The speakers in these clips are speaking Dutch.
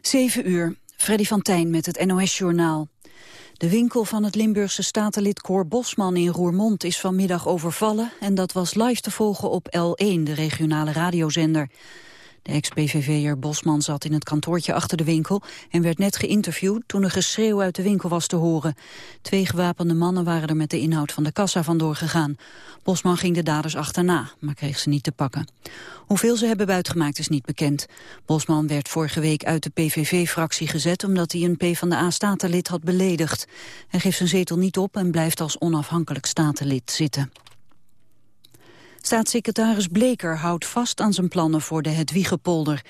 7 uur, Freddy van Tijn met het NOS-journaal. De winkel van het Limburgse statenlid Cor Bosman in Roermond is vanmiddag overvallen... en dat was live te volgen op L1, de regionale radiozender. De ex-PVV'er Bosman zat in het kantoortje achter de winkel... en werd net geïnterviewd toen een geschreeuw uit de winkel was te horen. Twee gewapende mannen waren er met de inhoud van de kassa vandoor gegaan. Bosman ging de daders achterna, maar kreeg ze niet te pakken. Hoeveel ze hebben buitgemaakt is niet bekend. Bosman werd vorige week uit de PVV-fractie gezet... omdat hij een PvdA-statenlid had beledigd. Hij geeft zijn zetel niet op en blijft als onafhankelijk statenlid zitten. Staatssecretaris Bleker houdt vast aan zijn plannen voor de Hedwiegepolder.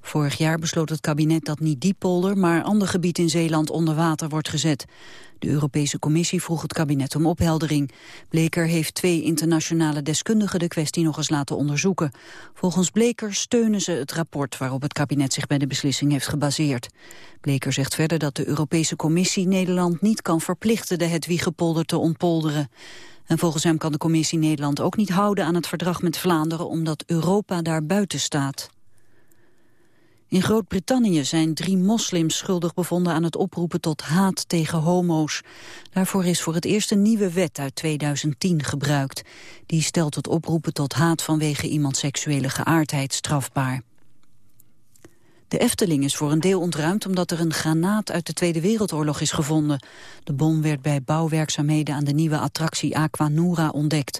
Vorig jaar besloot het kabinet dat niet die polder, maar ander gebied in Zeeland onder water wordt gezet. De Europese Commissie vroeg het kabinet om opheldering. Bleker heeft twee internationale deskundigen de kwestie nog eens laten onderzoeken. Volgens Bleker steunen ze het rapport waarop het kabinet zich bij de beslissing heeft gebaseerd. Bleker zegt verder dat de Europese Commissie Nederland niet kan verplichten de Hedwiegepolder te ontpolderen. En volgens hem kan de commissie Nederland ook niet houden aan het verdrag met Vlaanderen omdat Europa daar buiten staat. In Groot-Brittannië zijn drie moslims schuldig bevonden aan het oproepen tot haat tegen homo's. Daarvoor is voor het eerst een nieuwe wet uit 2010 gebruikt. Die stelt het oproepen tot haat vanwege iemands seksuele geaardheid strafbaar. De Efteling is voor een deel ontruimd omdat er een granaat uit de Tweede Wereldoorlog is gevonden. De bom werd bij bouwwerkzaamheden aan de nieuwe attractie Aquanura ontdekt.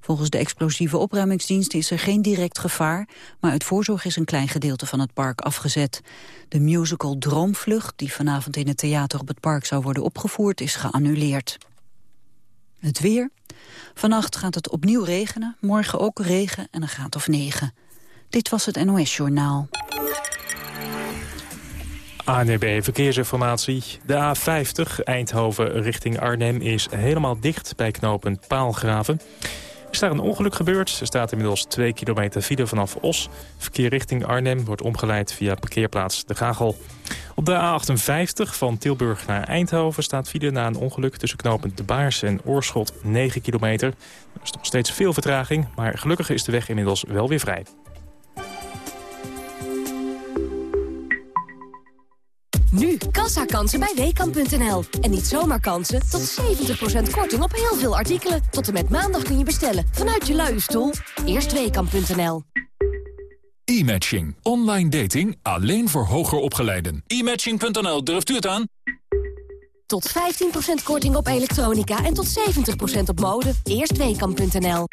Volgens de explosieve opruimingsdienst is er geen direct gevaar, maar uit voorzorg is een klein gedeelte van het park afgezet. De musical Droomvlucht, die vanavond in het theater op het park zou worden opgevoerd, is geannuleerd. Het weer. Vannacht gaat het opnieuw regenen, morgen ook regen en een graad of negen. Dit was het NOS Journaal. ANB Verkeersinformatie. De A50 Eindhoven richting Arnhem is helemaal dicht bij knooppunt Paalgraven. Is daar een ongeluk gebeurd. Er staat inmiddels 2 kilometer file vanaf Os. Verkeer richting Arnhem wordt omgeleid via parkeerplaats De Gagel. Op de A58 van Tilburg naar Eindhoven staat file na een ongeluk... tussen knooppunt De Baars en Oorschot 9 kilometer. Er is nog steeds veel vertraging, maar gelukkig is de weg inmiddels wel weer vrij. Nu, kassakansen bij Weekamp.nl. En niet zomaar kansen, tot 70% korting op heel veel artikelen. Tot en met maandag kun je bestellen, vanuit je luie stoel. Eerst Weekamp.nl. E-matching. Online dating alleen voor hoger opgeleiden. E-matching.nl, durft u het aan? Tot 15% korting op elektronica en tot 70% op mode. Eerst Weekamp.nl.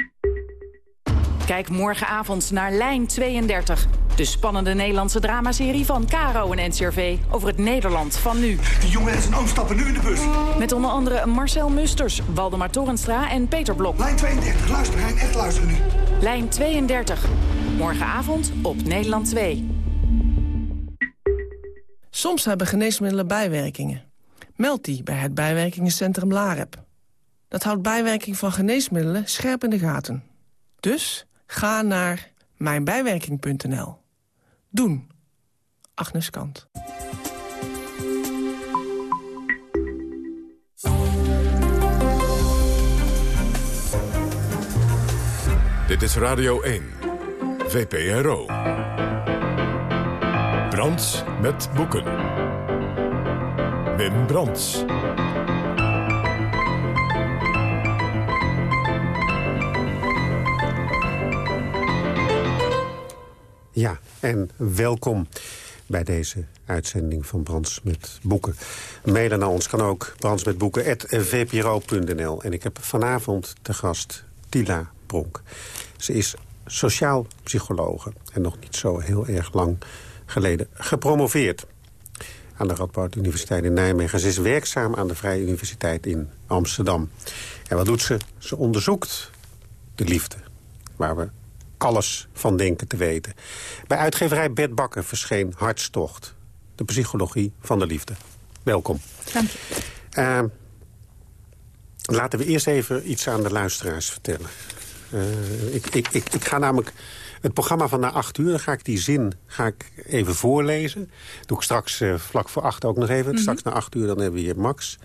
Kijk morgenavond naar Lijn 32. De spannende Nederlandse dramaserie van Caro en NCRV over het Nederland van nu. Die jongen en zijn oom stappen nu in de bus. Met onder andere Marcel Musters, Waldemar Torenstra en Peter Blok. Lijn 32, luister Hein, echt luister nu. Lijn 32. Morgenavond op Nederland 2. Soms hebben geneesmiddelen bijwerkingen. Meld die bij het bijwerkingencentrum LAREP. Dat houdt bijwerking van geneesmiddelen scherp in de gaten. Dus ga naar mijnbijwerking.nl. Doen. Agnes Kant. Dit is Radio 1. VPRO. Brands met boeken. Wim Brands. Ja, en welkom bij deze uitzending van Brands met Boeken. Mailen naar ons kan ook brandsmetboeken.vpro.nl. En ik heb vanavond de gast Tila Bronk. Ze is sociaal psychologe en nog niet zo heel erg lang geleden gepromoveerd aan de Radboud Universiteit in Nijmegen. Ze is werkzaam aan de Vrije Universiteit in Amsterdam. En wat doet ze? Ze onderzoekt de liefde, waar we alles van denken te weten. Bij uitgeverij Bert Bakker verscheen Hartstocht. De psychologie van de liefde. Welkom. Dank je. Uh, laten we eerst even iets aan de luisteraars vertellen. Uh, ik, ik, ik, ik ga namelijk het programma van na acht uur, ga ik die zin ga ik even voorlezen. doe ik straks uh, vlak voor acht ook nog even. Mhm. Straks na acht uur dan hebben we hier Max.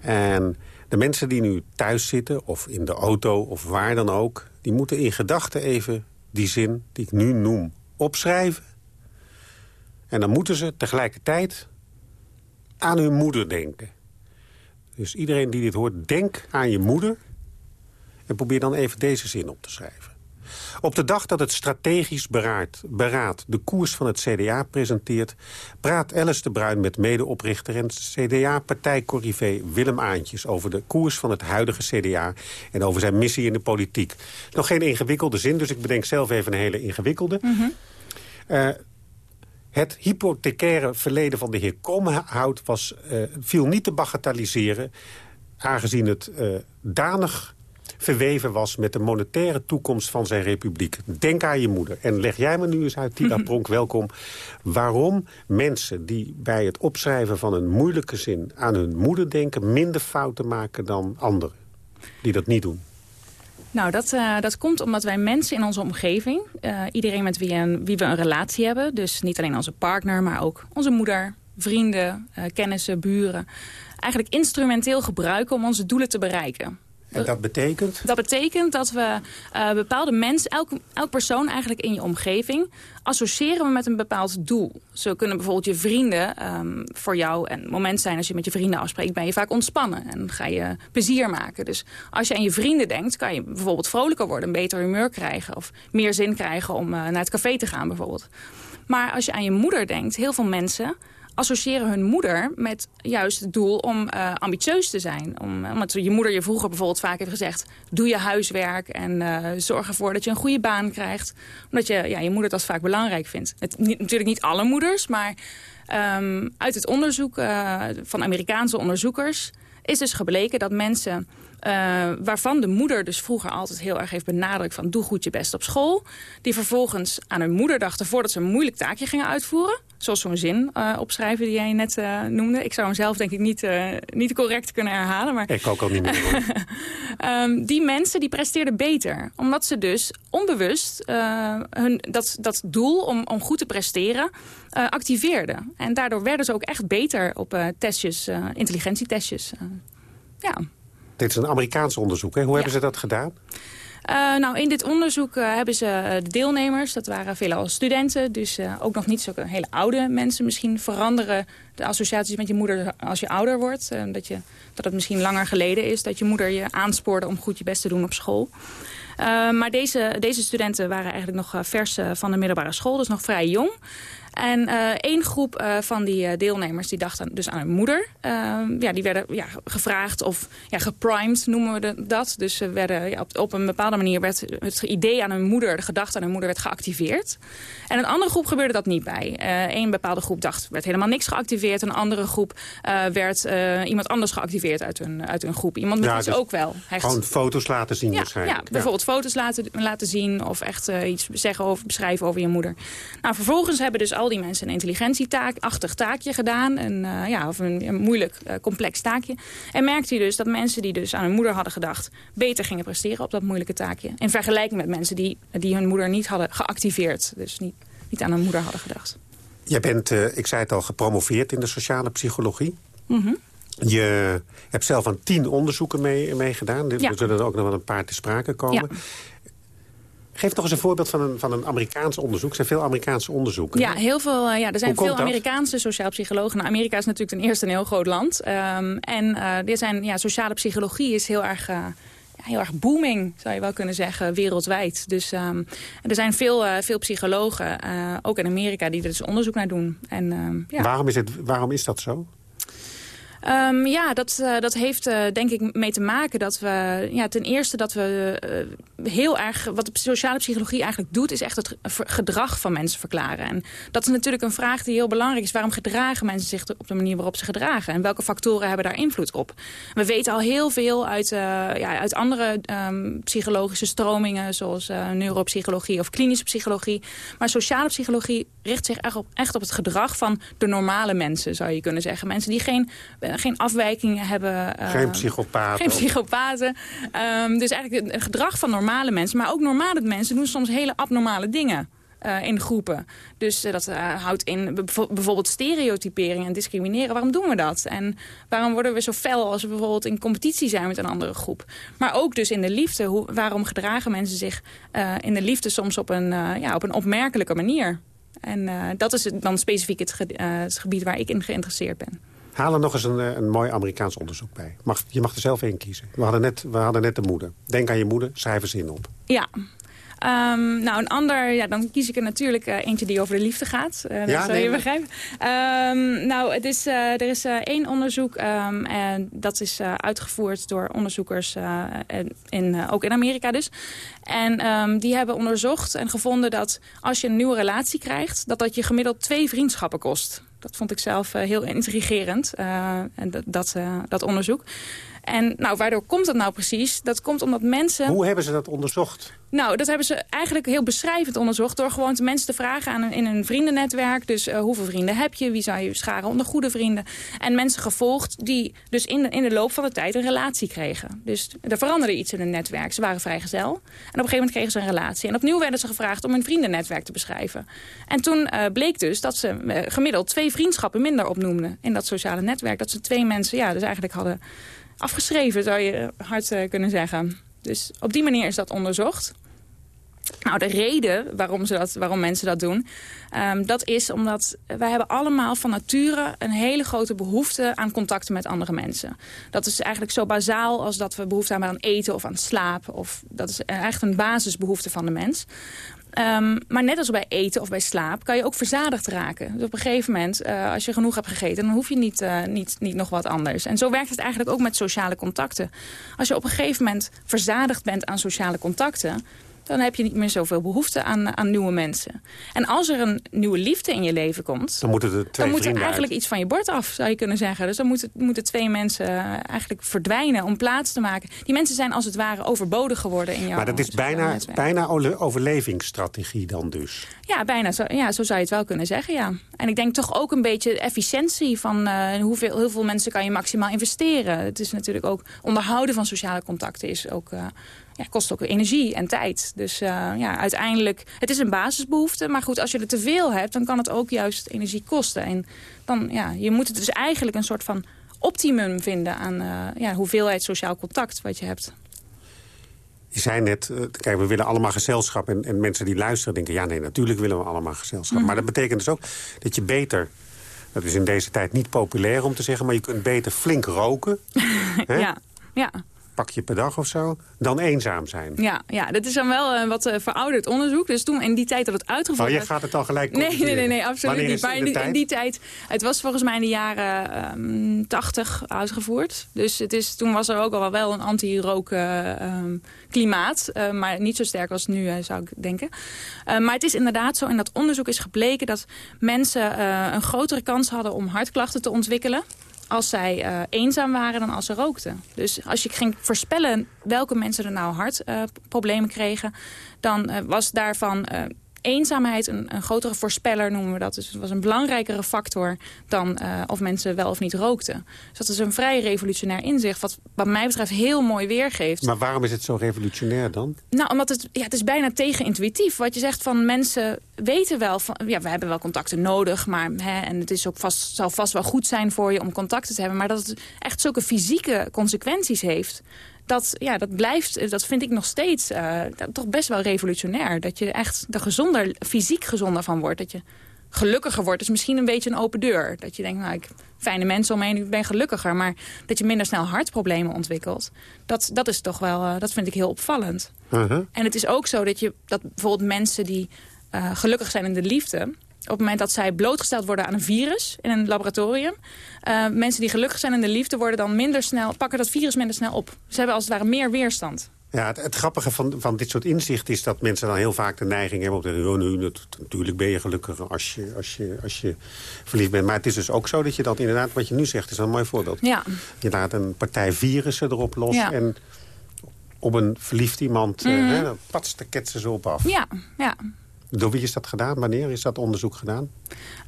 En de mensen die nu thuis zitten, of in de auto, of waar dan ook... die moeten in gedachten even die zin die ik nu noem opschrijven. En dan moeten ze tegelijkertijd aan hun moeder denken. Dus iedereen die dit hoort, denk aan je moeder... en probeer dan even deze zin op te schrijven. Op de dag dat het strategisch beraad, beraad de koers van het CDA presenteert... praat Alice de Bruin met medeoprichter en CDA-partijcorrivé Willem Aantjes... over de koers van het huidige CDA en over zijn missie in de politiek. Nog geen ingewikkelde zin, dus ik bedenk zelf even een hele ingewikkelde. Uh, het hypothecaire verleden van de heer Komhout was, uh, viel niet te bagatelliseren... aangezien het uh, danig verweven was met de monetaire toekomst van zijn republiek. Denk aan je moeder. En leg jij me nu eens uit, Tila Pronk, welkom... waarom mensen die bij het opschrijven van een moeilijke zin... aan hun moeder denken, minder fouten maken dan anderen die dat niet doen? Nou, dat, uh, dat komt omdat wij mensen in onze omgeving... Uh, iedereen met wie, een, wie we een relatie hebben... dus niet alleen onze partner, maar ook onze moeder, vrienden, uh, kennissen, buren... eigenlijk instrumenteel gebruiken om onze doelen te bereiken. En dat betekent? Dat betekent dat we uh, bepaalde mensen, elk, elk persoon eigenlijk in je omgeving... associëren we met een bepaald doel. Zo kunnen bijvoorbeeld je vrienden um, voor jou... en het moment zijn als je met je vrienden afspreekt... ben je vaak ontspannen en ga je plezier maken. Dus als je aan je vrienden denkt, kan je bijvoorbeeld vrolijker worden... een beter humeur krijgen of meer zin krijgen om uh, naar het café te gaan bijvoorbeeld. Maar als je aan je moeder denkt, heel veel mensen associëren hun moeder met juist het doel om uh, ambitieus te zijn. Om, omdat je moeder je vroeger bijvoorbeeld vaak heeft gezegd... doe je huiswerk en uh, zorg ervoor dat je een goede baan krijgt. Omdat je, ja, je moeder dat vaak belangrijk vindt. Het, natuurlijk niet alle moeders, maar um, uit het onderzoek van Amerikaanse onderzoekers... is dus gebleken dat mensen... Waarvan de moeder dus vroeger altijd heel erg heeft benadrukt van doe goed je best op school. Die vervolgens aan hun moeder dachten voordat ze een moeilijk taakje gingen uitvoeren. Zoals zo'n zin uh, opschrijven die jij net uh, noemde. Ik zou hem zelf denk ik niet, uh, niet correct kunnen herhalen. Maar... Ik ook al niet meer. um, die mensen die presteerden beter. Omdat ze dus onbewust hun, dat, dat doel om, om goed te presteren activeerden. En daardoor werden ze ook echt beter op testjes, intelligentietestjes. ja. Dit is een Amerikaans onderzoek. Hè? Hoe ja. hebben ze dat gedaan? Uh, nou, in dit onderzoek uh, hebben ze uh, de deelnemers, dat waren veelal studenten, dus ook nog niet zo hele oude mensen. Misschien veranderen de associaties met je moeder als je ouder wordt. dat, je, dat het misschien langer geleden is dat je moeder je aanspoorde om goed je best te doen op school. maar deze, deze studenten waren eigenlijk nog vers van de middelbare school, dus nog vrij jong. En uh, één groep uh, van die uh, deelnemers die dachten dus aan hun moeder. ja, die werden ja, gevraagd of ja, geprimed noemen we dat. Dus ze werden, ja, op, op, een bepaalde manier werd het idee aan hun moeder, de gedachte aan hun moeder werd geactiveerd. En een andere groep gebeurde dat niet bij. Eén bepaalde groep dacht, werd helemaal niks geactiveerd. Een andere groep werd iemand anders geactiveerd uit hun, uit hun groep. Iemand met ja, dus ook wel. Hecht. Gewoon foto's laten zien ja, waarschijnlijk. Ja, bijvoorbeeld foto's laten, laten zien of echt iets zeggen over, beschrijven over je moeder. Nou, vervolgens hebben dus al die mensen een intelligentietaakachtig taakje gedaan. Een, uh, ja, of een, een moeilijk, uh, complex taakje. En merkte hij dus dat mensen die dus aan hun moeder hadden gedacht... beter gingen presteren op dat moeilijke taakje. In vergelijking met mensen die, die hun moeder niet hadden geactiveerd. Dus niet, niet aan hun moeder hadden gedacht. Jij bent, uh, ik zei het al, gepromoveerd in de sociale psychologie. Mm -hmm. Je hebt zelf aan tien onderzoeken mee, mee gedaan. Er ja. zullen er ook nog wel een paar te sprake komen. Ja. Geef toch eens een voorbeeld van een, van een Amerikaans onderzoek. Er zijn veel Amerikaanse onderzoeken. Ja, heel veel, uh, ja er zijn veel Amerikaanse sociaal psychologen. Nou, Amerika is natuurlijk ten eerste een heel groot land. Um, en uh, er zijn, ja, sociale psychologie is heel erg... Uh, heel erg booming, zou je wel kunnen zeggen, wereldwijd. Dus um, er zijn veel, uh, veel psychologen, uh, ook in Amerika, die er dus onderzoek naar doen. En, uh, ja. waarom, is het, waarom is dat zo? Um, ja, dat, uh, dat heeft denk ik mee te maken dat we... Ja, ten eerste dat we heel erg... Wat de sociale psychologie eigenlijk doet... is echt het gedrag van mensen verklaren. En dat is natuurlijk een vraag die heel belangrijk is. Waarom gedragen mensen zich op de manier waarop ze gedragen? En welke factoren hebben daar invloed op? We weten al heel veel uit, ja, uit andere um, psychologische stromingen... zoals neuropsychologie of klinische psychologie. Maar sociale psychologie richt zich echt op, echt op het gedrag van de normale mensen, zou je kunnen zeggen. Mensen die geen geen afwijkingen hebben. Uh, geen psychopaten. Geen psychopaten. Um, dus eigenlijk het gedrag van normale mensen. Maar ook normale mensen doen soms hele abnormale dingen. Uh, in groepen. Dus uh, dat uh, houdt in bijvoorbeeld stereotypering en discrimineren. Waarom doen we dat? En waarom worden we zo fel als we bijvoorbeeld in competitie zijn met een andere groep? Maar ook dus in de liefde. Hoe, waarom gedragen mensen zich in de liefde soms op een, ja, op een opmerkelijke manier? en dat is dan specifiek het, het gebied waar ik in geïnteresseerd ben. Haal er nog eens een, een mooi Amerikaans onderzoek bij. Mag, je mag er zelf één kiezen. We hadden, net, we hadden net de moeder. Denk aan je moeder, schrijf eens in op. Ja, Um, nou, een ander, ja, dan kies ik er natuurlijk uh, eentje die over de liefde gaat. Uh, ja, dat zal je begrijpen. Um, nou, het is, uh, er is één onderzoek um, en dat is uitgevoerd door onderzoekers in, ook in Amerika dus. En die hebben onderzocht en gevonden dat als je een nieuwe relatie krijgt... dat dat je gemiddeld twee vriendschappen kost. Dat vond ik zelf heel intrigerend, en dat, dat onderzoek. En nou, waardoor komt dat nou precies? Dat komt omdat mensen... Hoe hebben ze dat onderzocht? Nou, dat hebben ze eigenlijk heel beschrijvend onderzocht... door gewoon de mensen te vragen aan een, in een vriendennetwerk. Dus uh, hoeveel vrienden heb je? Wie zou je scharen onder goede vrienden? En mensen gevolgd die dus in de, in de loop van de tijd een relatie kregen. Dus er veranderde iets in hun netwerk. Ze waren vrijgezel. En op een gegeven moment kregen ze een relatie. En opnieuw werden ze gevraagd om hun vriendennetwerk te beschrijven. En toen uh, bleek dus dat ze uh, gemiddeld twee vriendschappen minder opnoemden... in dat sociale netwerk. Dat ze twee mensen ja, dus eigenlijk hadden afgeschreven, zou je hard uh, kunnen zeggen. Dus op die manier is dat onderzocht. Nou, de reden waarom, ze dat, waarom mensen dat doen... Um, dat is omdat wij hebben allemaal van nature... een hele grote behoefte aan contacten met andere mensen. Dat is eigenlijk zo bazaal als dat we behoefte hebben aan eten of aan slaap. Of, dat is echt een basisbehoefte van de mens. Um, maar net als bij eten of bij slaap kan je ook verzadigd raken. Dus op een gegeven moment, uh, als je genoeg hebt gegeten... dan hoef je niet, uh, niet, niet nog wat anders. En zo werkt het eigenlijk ook met sociale contacten. Als je op een gegeven moment verzadigd bent aan sociale contacten dan heb je niet meer zoveel behoefte aan, aan nieuwe mensen. En als er een nieuwe liefde in je leven komt... Dan moeten er, twee dan moet er eigenlijk iets van je bord af, zou je kunnen zeggen. Dus dan moeten, moeten twee mensen eigenlijk verdwijnen om plaats te maken. Die mensen zijn als het ware overbodig geworden in jouw Maar dat is bijna, bijna overlevingsstrategie dan dus? Ja, bijna. Zo, ja, zo zou je het wel kunnen zeggen, ja. En ik denk toch ook een beetje efficiëntie van uh, hoeveel, hoeveel mensen kan je maximaal investeren. Het is natuurlijk ook onderhouden van sociale contacten is ook... Uh, ja, kost ook energie en tijd. Dus uh, ja, uiteindelijk, het is een basisbehoefte. Maar goed, als je er te veel hebt, dan kan het ook juist energie kosten. En dan, ja, je moet het dus eigenlijk een soort van optimum vinden aan uh, ja, hoeveelheid sociaal contact wat je hebt. Je zei net, uh, kijk, we willen allemaal gezelschap. En, en, mensen die luisteren denken, ja nee, natuurlijk willen we allemaal gezelschap. Mm. Maar dat betekent dus ook dat je beter... Dat is in deze tijd niet populair om te zeggen... maar je kunt beter flink roken. ja, ja pakje per dag of zo, dan eenzaam zijn. Ja, ja dat is dan wel een wat uh, verouderd onderzoek. Dus toen in die tijd dat het uitgevoerd oh, je gaat het al gelijk nee, nee, nee, nee, absoluut niet. Maar in, die, in die tijd, het was volgens mij in de jaren um, 80 uitgevoerd. Dus het is, toen was er ook al wel een anti-rook um, klimaat. Uh, maar niet zo sterk als nu, uh, zou ik denken. Uh, maar het is inderdaad zo, in dat onderzoek is gebleken... dat mensen een grotere kans hadden om hartklachten te ontwikkelen als zij uh, eenzaam waren dan als ze rookten. Dus als je ging voorspellen welke mensen er nou hartproblemen uh, kregen... dan uh, was daarvan eenzaamheid een, een, grotere voorspeller, noemen we dat. Dus het was een belangrijkere factor dan uh, of mensen wel of niet rookten. Dus dat is een vrij revolutionair inzicht, wat wat mij betreft heel mooi weergeeft. Maar waarom is het zo revolutionair dan? Nou, omdat het, ja, het is bijna tegenintuïtief. Wat je zegt van mensen weten wel, van, ja, we hebben wel contacten nodig, maar hè, en het is ook vast, zal vast wel goed zijn voor je om contacten te hebben, maar dat het echt zulke fysieke consequenties heeft dat, ja, dat blijft, dat vind ik nog steeds uh, toch best wel revolutionair. Dat je echt er gezonder, fysiek gezonder van wordt. Dat je gelukkiger wordt. is misschien een beetje een open deur. Dat je denkt, nou, ik fijne mensen omheen, ik ben gelukkiger. Maar dat je minder snel hartproblemen ontwikkelt. Dat, dat is toch wel, uh, dat vind ik heel opvallend. Uh -huh. En het is ook zo dat je dat bijvoorbeeld mensen die uh, gelukkig zijn in de liefde op het moment dat zij blootgesteld worden aan een virus in een laboratorium... Uh, mensen die gelukkig zijn in de liefde worden dan minder snel, pakken dat virus minder snel op. Ze hebben als het ware meer weerstand. Ja, het, het, grappige van, van dit soort inzicht is dat mensen dan heel vaak de neiging hebben... om te zeggen, oh, nu, natuurlijk ben je gelukkiger als je, als, je, als je verliefd bent. Maar het is dus ook zo dat je dat inderdaad, wat je nu zegt, is een mooi voorbeeld. Ja. Je laat een partij virussen erop los ja. en op een verliefd iemand, mm. hè, pats, de ketsen ze op af. Ja, ja. Door wie is dat gedaan? Wanneer is dat onderzoek gedaan?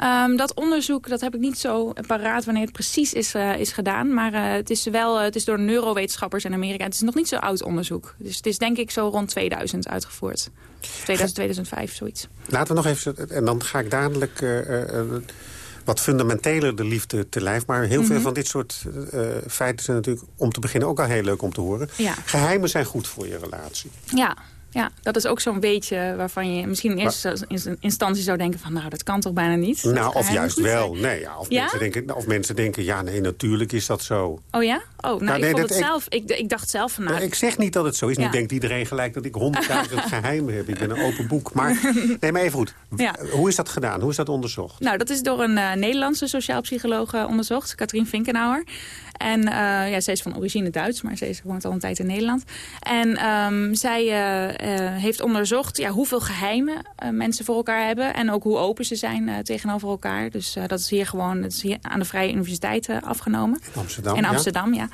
Um, dat onderzoek dat heb ik niet zo paraat wanneer het precies is, uh, is gedaan. Maar uh, het is wel het is door neurowetenschappers in Amerika. Het is nog niet zo oud onderzoek. Dus het is denk ik zo rond 2000 uitgevoerd. 2000, 2005, zoiets. Laten we nog even... En dan ga ik dadelijk... Uh, wat fundamenteler de liefde te lijf. Maar heel mm -hmm. veel van dit soort feiten zijn natuurlijk om te beginnen ook al heel leuk om te horen. Ja. Geheimen zijn goed voor je relatie. Ja, ja, dat is ook zo'n beetje waarvan je misschien in eerste instantie zou denken van... nou, dat kan toch bijna niet? Nou, of juist wel. Nee, ja, of, Mensen denken, of mensen denken, ja, nee, natuurlijk is dat zo. Oh ja? Oh, nou, ik, vond het zelf, ik, ik dacht zelf van... Nou, ik zeg niet dat het zo is. Nu denkt iedereen gelijk dat ik honderdduizend geheimen heb. Ik ben een open boek. Maar nee, maar even goed. Hoe is dat gedaan? Hoe is dat onderzocht? Nou, dat is door een uh, Nederlandse sociaal psycholoog uh, onderzocht. Katrien Finkenauer. En uh, ja, zij is van origine Duits, maar ze woont al een tijd in Nederland. En um, zij uh, heeft onderzocht ja, hoeveel geheimen mensen voor elkaar hebben. En ook hoe open ze zijn tegenover elkaar. Dus dat is hier gewoon dat is hier aan de Vrije Universiteit afgenomen. In Amsterdam, In Amsterdam, ja.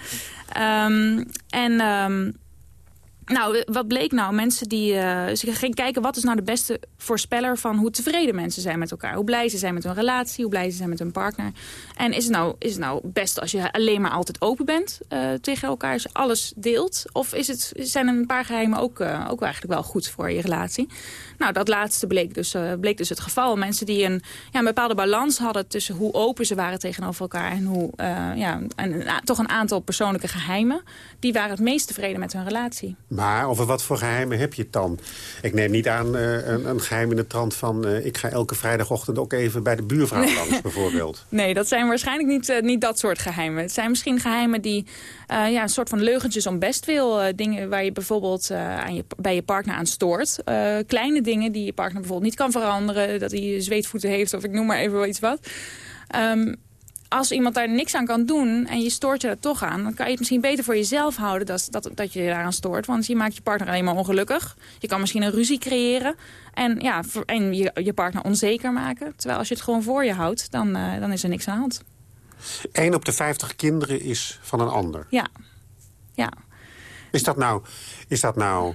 ja. Um, en... Um, nou, wat bleek nou? Mensen die uh, ze gingen kijken wat is nou de beste voorspeller van hoe tevreden mensen zijn met elkaar. Hoe blij ze zijn met hun relatie, hoe blij ze zijn met hun partner. En is het nou, is het nou best als je alleen maar altijd open bent uh, tegen elkaar, als je alles deelt? Of is het, zijn een paar geheimen ook, uh, ook eigenlijk wel goed voor je relatie? Nou, dat laatste bleek dus, uh, bleek dus het geval. Mensen die een, ja, een bepaalde balans hadden tussen hoe open ze waren tegenover elkaar... en hoe, uh, ja, en, toch een aantal persoonlijke geheimen... die waren het meest tevreden met hun relatie. Maar over wat voor geheimen heb je het dan? Ik neem niet aan een, een, geheim in de trant van... ik ga elke vrijdagochtend ook even bij de buurvrouw langs, bijvoorbeeld. Nee, dat zijn waarschijnlijk niet, niet dat soort geheimen. Het zijn misschien geheimen die ja, een soort van leugentjes om best wil. dingen waar je bijvoorbeeld aan je, bij je partner aan stoort. kleine dingen dingen die je partner bijvoorbeeld niet kan veranderen. Dat hij zweetvoeten heeft of ik noem maar even wel iets wat. Um, als iemand daar niks aan kan doen en je stoort je er toch aan... dan kan je het misschien beter voor jezelf houden dat, dat, dat je je daaraan stoort. Want je maakt je partner alleen maar ongelukkig. Je kan misschien een ruzie creëren en, ja, en je, je partner onzeker maken. Terwijl als je het gewoon voor je houdt, dan, uh, dan is er niks aan de hand. 1 op de 50 kinderen is van een ander. Ja. ja. Is dat nou... Is dat nou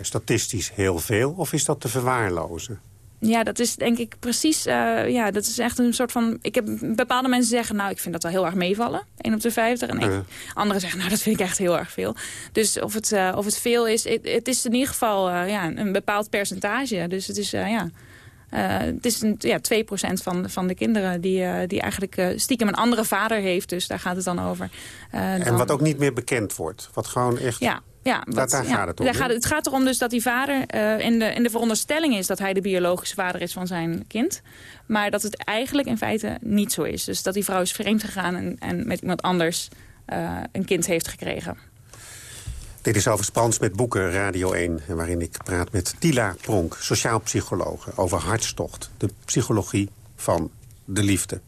statistisch heel veel of is dat te verwaarlozen? Ja, dat is denk ik precies, uh, ja, dat is echt een soort van... Ik heb bepaalde mensen zeggen, nou, ik vind dat wel heel erg meevallen. 1 op de 50. En anderen zeggen, nou, dat vind ik echt heel erg veel. Dus of het, uh, of het veel is, het, het, is in ieder geval ja, een bepaald percentage. Dus het is, ja... het is een, ja, 2% van, van de kinderen die, die eigenlijk stiekem een andere vader heeft. Dus daar gaat het dan over. en dan... wat ook niet meer bekend wordt. Wat gewoon echt... Ja, ja, wat, daar, gaat het om. Daar gaat, het gaat erom dus dat die vader uh, in, de, in de veronderstelling is... dat hij de biologische vader is van zijn kind. Maar dat het eigenlijk in feite niet zo is. Dus dat die vrouw is vreemd gegaan en, en met iemand anders uh, een kind heeft gekregen. Dit is over Spans met Boeken, Radio 1... waarin ik praat met Tila Pronk, sociaal psycholoog... over hartstocht, de psychologie van de liefde.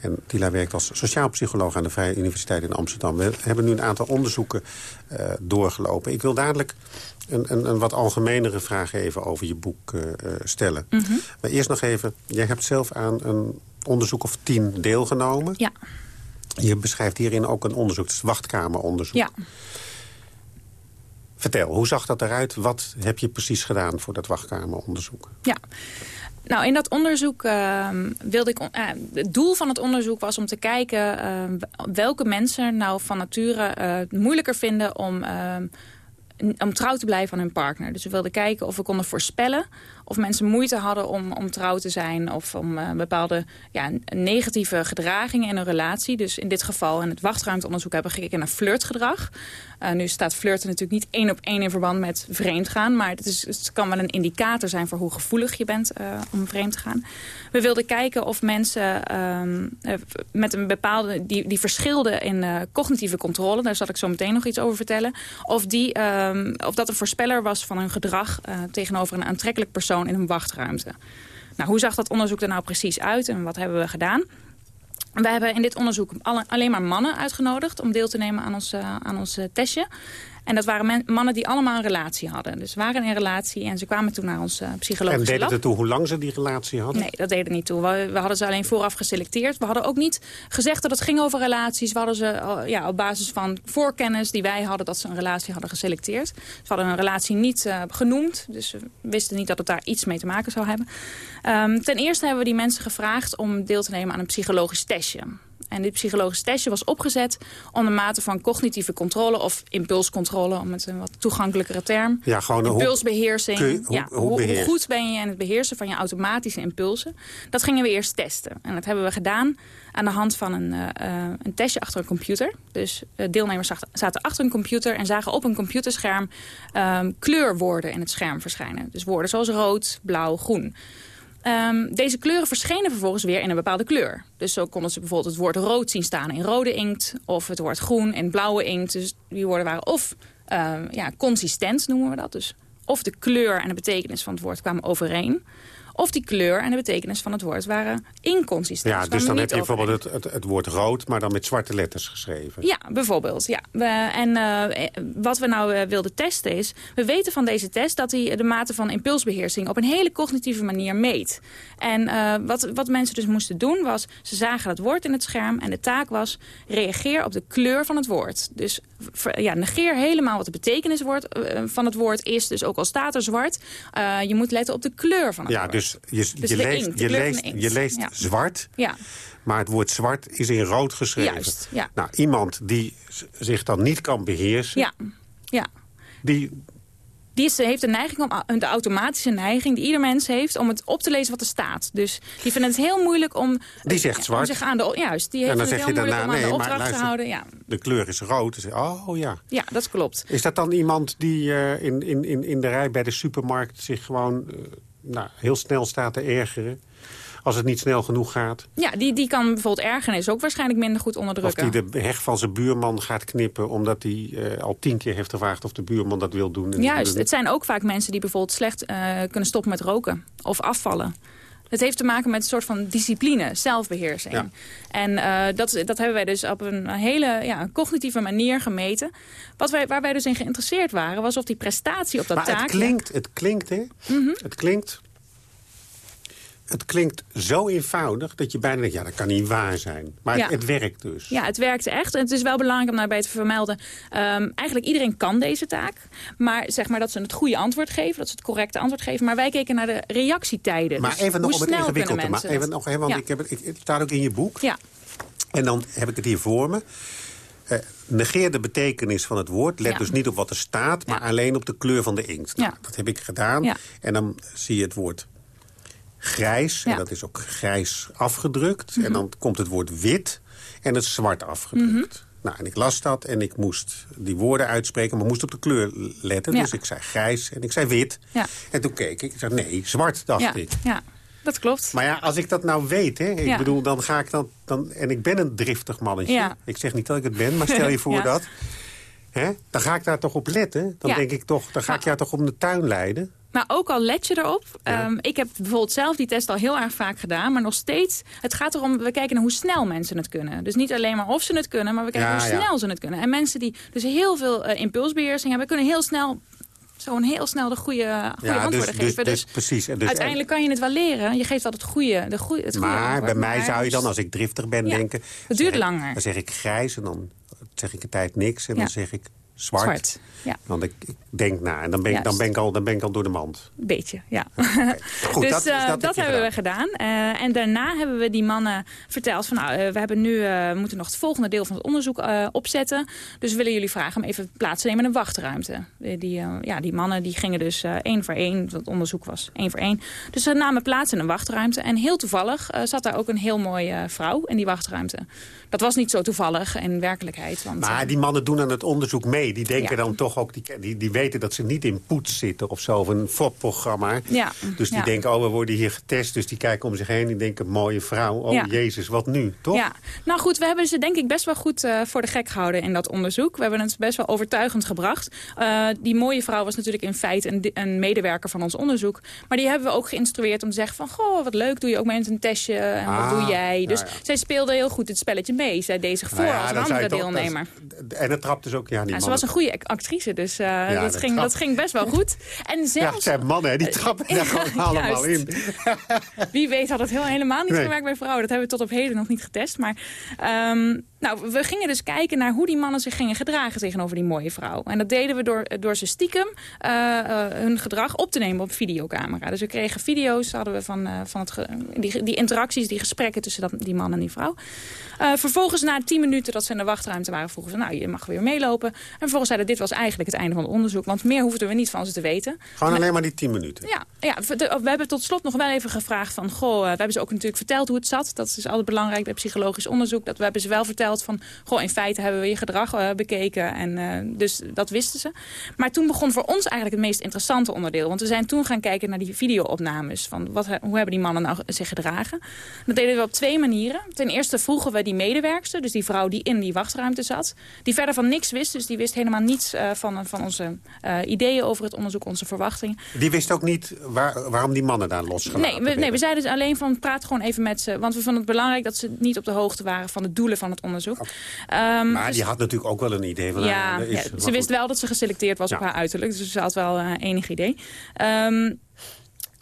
En Tila werkt als sociaal psycholoog aan de Vrije Universiteit in Amsterdam. We hebben nu een aantal onderzoeken uh, doorgelopen. Ik wil dadelijk een, een, een, wat algemenere vraag even over je boek uh, stellen. Mm -hmm. Maar eerst nog even, jij hebt zelf aan een onderzoek of tien deelgenomen. Ja. Je beschrijft hierin ook een onderzoek, het is wachtkameronderzoek. Ja. Vertel, hoe zag dat eruit? Wat heb je precies gedaan voor dat wachtkameronderzoek? Ja, nou, in dat onderzoek uh, wilde ik... Uh, het doel van het onderzoek was om te kijken... Uh, welke mensen nou van nature uh, moeilijker vinden om ehm, om trouw te blijven aan hun partner. Dus we wilden kijken of we konden voorspellen of mensen moeite hadden om, om trouw te zijn... of om uh, bepaalde ja, negatieve gedragingen in een relatie. Dus in dit geval in het wachtruimteonderzoek hebben we gekeken naar flirtgedrag. Uh, nu staat flirten natuurlijk niet één op één in verband met vreemd gaan... maar het, is, het kan wel een indicator zijn voor hoe gevoelig je bent uh, om vreemd te gaan. We wilden kijken of mensen um, met een bepaalde... die, die verschilden in cognitieve controle... daar zal ik zo meteen nog iets over vertellen... of, die, um, of dat een voorspeller was van hun gedrag tegenover een aantrekkelijk persoon in een wachtruimte. Nou, hoe zag dat onderzoek er nou precies uit en wat hebben we gedaan? We hebben in dit onderzoek alleen maar mannen uitgenodigd om deel te nemen aan ons, uh, aan ons uh, testje. En dat waren mannen die allemaal een relatie hadden. Dus waren in een relatie en ze kwamen toen naar ons uh, psychologische En deden het toe hoe lang ze die relatie hadden? Nee, dat deden het niet toe. We, we, hadden ze alleen vooraf geselecteerd. We hadden ook niet gezegd dat het ging over relaties. We hadden ze uh, ja, op basis van voorkennis die wij hadden... dat ze een relatie hadden geselecteerd. we hadden een relatie niet uh, genoemd. Dus we wisten niet dat het daar iets mee te maken zou hebben. Um, ten eerste hebben we die mensen gevraagd om deel te nemen aan een psychologisch testje. En dit psychologische testje was opgezet om de mate van cognitieve controle... of impulscontrole, om met een wat toegankelijkere term. Ja, gewoon een Impulsbeheersing. Hoe, hoe, ja, hoe, goed ben je in het beheersen van je automatische impulsen? Dat gingen we eerst testen. En dat hebben we gedaan aan de hand van een, eh, eh, een testje achter een computer. Dus eh, deelnemers zaten- zaten achter een computer en zagen op een computerscherm ehm, kleurwoorden in het scherm verschijnen. Dus woorden zoals rood, blauw, groen. Ehm, deze kleuren verschenen vervolgens weer in een bepaalde kleur. Dus zo konden ze bijvoorbeeld het woord rood zien staan in rode inkt... of het woord groen in blauwe inkt. Dus die woorden waren of ehm, ja, consistent, noemen we dat. Dus of de kleur en de betekenis van het woord kwamen overeen... of die kleur en de betekenis van het woord waren inconsistent. Ja, dus dan heb je bijvoorbeeld het, het, het woord rood, maar dan met zwarte letters geschreven. Ja, bijvoorbeeld. Ja. We, en eh, wat we nou eh, wilden testen is... we weten van deze test dat hij de mate van impulsbeheersing... op een hele cognitieve manier meet. En eh, wat, wat mensen dus moesten doen was... ze zagen het woord in het scherm en de taak was... reageer op de kleur van het woord. Dus ja, negeer helemaal wat de betekenis wordt, eh, van het woord is. Dus ook al staat er zwart, eh, je moet letten op de kleur van het Ja, woord. dus je, Dus je de leest, inkt, je leest, je leest Ja. zwart, Ja, maar het woord zwart is in rood geschreven. Juist, ja. Nou, iemand die zich dan niet kan beheersen, ja, ja. die, Die is, heeft de neiging om de automatische neiging die ieder mens heeft om het op te lezen wat er staat. Dus die vinden het heel moeilijk om. Die zegt om zwart. zich aan de, juist, die heeft en dan het zeg heel je daarna, nee, de maar opdracht te houden. Ja. de kleur is rood. Je, oh ja. ja, dat klopt. Is dat dan iemand die eh, in, in, in, in de rij bij de supermarkt zich gewoon eh, nou, heel snel staat te ergeren? Als het niet snel genoeg gaat. Ja, die, die kan bijvoorbeeld ergernis ook waarschijnlijk minder goed Of onderdrukken. die de heg van zijn buurman gaat knippen... omdat hij eh, al tien keer heeft gevraagd of de buurman dat wil doen. En Juist, het zijn ook vaak mensen die bijvoorbeeld slecht eh, kunnen stoppen met roken of afvallen. Het heeft te maken met een soort van discipline, zelfbeheersing. Ja. En eh, dat, dat hebben wij dus op een hele ja, cognitieve manier gemeten. Wat wij, waar wij dus in geïnteresseerd waren, was of die prestatie op dat Maar taakje... het klinkt, het klinkt, hè? Mhm. Het klinkt... Het klinkt zo eenvoudig dat je bijna denkt... ja, dat kan niet waar zijn. Maar Ja. het, het werkt dus. Ja, het werkte echt. En het is wel belangrijk om daarbij te vermelden... ehm, eigenlijk iedereen kan deze taak. Maar zeg maar dat ze het goede antwoord geven, dat ze het correcte antwoord geven. Maar wij keken naar de reactietijden. Maar Dus even nog om het mensen Even nog, hè, want Ja. ik heb het, ik, het staat ook in je boek. Ja, En dan heb ik het hier voor me. Eh, negeer de betekenis van het woord. Let Ja. dus niet op wat er staat, maar Ja. alleen op de kleur van de inkt. Nou, Ja. Dat heb ik gedaan. Ja. En dan zie je het woord grijs. En dat is ook grijs afgedrukt. Mhm. En dan komt het woord wit en het zwart afgedrukt. Nou, en ik las dat en ik moest die woorden uitspreken... maar moest op de kleur letten. Ja. Dus ik zei grijs en ik zei wit. Ja. En toen keek ik. Ik zei nee, zwart, dacht ik. ja, dat klopt. Maar ja, als ik dat nou weet, hè, ik bedoel, dan ga ik dan, dan... En ik ben een driftig mannetje. Ik zeg niet dat ik het ben, maar stel je voor dat. Hè, dan ga ik daar toch op letten. Dan denk ik toch, dan ga ik jou toch om de tuin leiden. Maar ook al let je erop. Ja. ehm, ik heb bijvoorbeeld zelf die test al heel erg vaak gedaan. Maar nog steeds, het gaat erom, we kijken naar hoe snel mensen het kunnen. Dus niet alleen maar of ze het kunnen, maar we kijken Ja, hoe ja. snel ze het kunnen. En mensen die dus heel veel eh, impulsbeheersing hebben, kunnen heel snel... Zo'n heel snel de goede, goede Ja, dus, antwoorden dus, geven. dus, Dus, precies. Dus, uiteindelijk kan je het wel leren. Je geeft altijd het goede, de goede, het goede maar antwoord, bij mij maar zou je dan, als ik driftig ben, Ja, denken... het duurt langer. Dan zeg ik grijs en dan zeg ik een tijd niks. En Ja. dan zeg ik zwart. Zwart, ja. Want ik, ik denk na. En dan ben, ik, dan, ben ik al, dan ben ik al door de mand. Beetje, ja. Goed, dus dat, eh, dat, hebben we gedaan. Eh, en daarna hebben we die mannen verteld van... nou, eh, we hebben nu, moeten nog het volgende deel van het onderzoek opzetten. Dus we willen jullie vragen om even plaats te nemen in een wachtruimte. Die, ja, die mannen die gingen dus één voor één, want het onderzoek was één voor één. Dus ze namen plaats in een wachtruimte. En heel toevallig zat daar ook een heel mooie vrouw in die wachtruimte. Dat was niet zo toevallig in werkelijkheid. Want, Maar die mannen doen aan het onderzoek mee. Die denken Ja. dan toch ook, die, die, die weten dat ze niet in poets zitten of zo, of een fopprogramma. Ja, Dus die ja. denken, oh, we worden hier getest. Dus die kijken om zich heen, die denken, mooie vrouw. Oh, jezus, wat nu, toch? Ja, nou goed, we hebben ze denk ik best wel goed eh, voor de gek gehouden in dat onderzoek. We hebben het best wel overtuigend gebracht. Eh, die mooie vrouw was natuurlijk in feite een, een medewerker van ons onderzoek. Maar die hebben we ook geïnstrueerd om te zeggen van... goh, wat leuk, doe je ook mee met een testje en wat Ah, doe jij? ja, Dus zij speelde heel goed het spelletje mee. Zij deed zich voor Nou ja, als een andere toch- deelnemer. is- en het trapt dus ook, ja, die Ja. Was een goede actrice, dus eh, dat, dat ging, dat ging best wel goed. En Ja, zelfs, het zijn mannen, hè, die trappen daar gewoon allemaal in. Wie weet had het heel helemaal niet Nee. gewerkt bij vrouwen. Dat hebben we tot op heden nog niet getest. Maar ehm, nou, we gingen dus kijken naar hoe die mannen zich gingen gedragen tegenover die mooie vrouw. En dat deden we door, door ze stiekem uh, uh, hun gedrag op te nemen op videocamera. Dus we kregen video's hadden we van, uh, van het die, die interacties, die gesprekken tussen dat, die man en die vrouw. vervolgens na tien minuten dat ze in de wachtruimte waren, vroegen ze, nou, je mag weer meelopen. En vervolgens zeiden dit was eigenlijk het einde van het onderzoek. Want meer hoefden we niet van ze te weten. Gewoon alleen maar die tien minuten? Ja, ja we hebben tot slot nog wel even gevraagd van, goh, we hebben ze ook natuurlijk verteld hoe het zat. Dat is altijd belangrijk bij psychologisch onderzoek. Dat we hebben ze wel verteld van... goh, in feite hebben we je gedrag uh, bekeken. En, uh, dus dat wisten ze. Maar toen begon voor ons eigenlijk het meest interessante onderdeel. Want we zijn toen gaan kijken naar die videoopnames. Van wat, hoe hebben die mannen nou zich gedragen? Dat deden we op twee manieren. Ten eerste vroegen we die medewerkster, dus die vrouw die in die wachtruimte zat... die verder van niks wist, dus die wist helemaal niets uh, van, van onze ideeën over het onderzoek, onze verwachtingen. Die wist ook niet waar, waarom die mannen daar losgelaten nee, we, nee, we zeiden dus alleen van praat gewoon even met ze. Want we vonden het belangrijk dat ze niet op de hoogte waren van de doelen van het onderzoek onderzoek. Um, maar dus, die had natuurlijk ook wel een idee. Van, ja, is, ja ze wist wel dat ze geselecteerd was op haar uiterlijk. Dus ze had wel uh, enig idee. Um,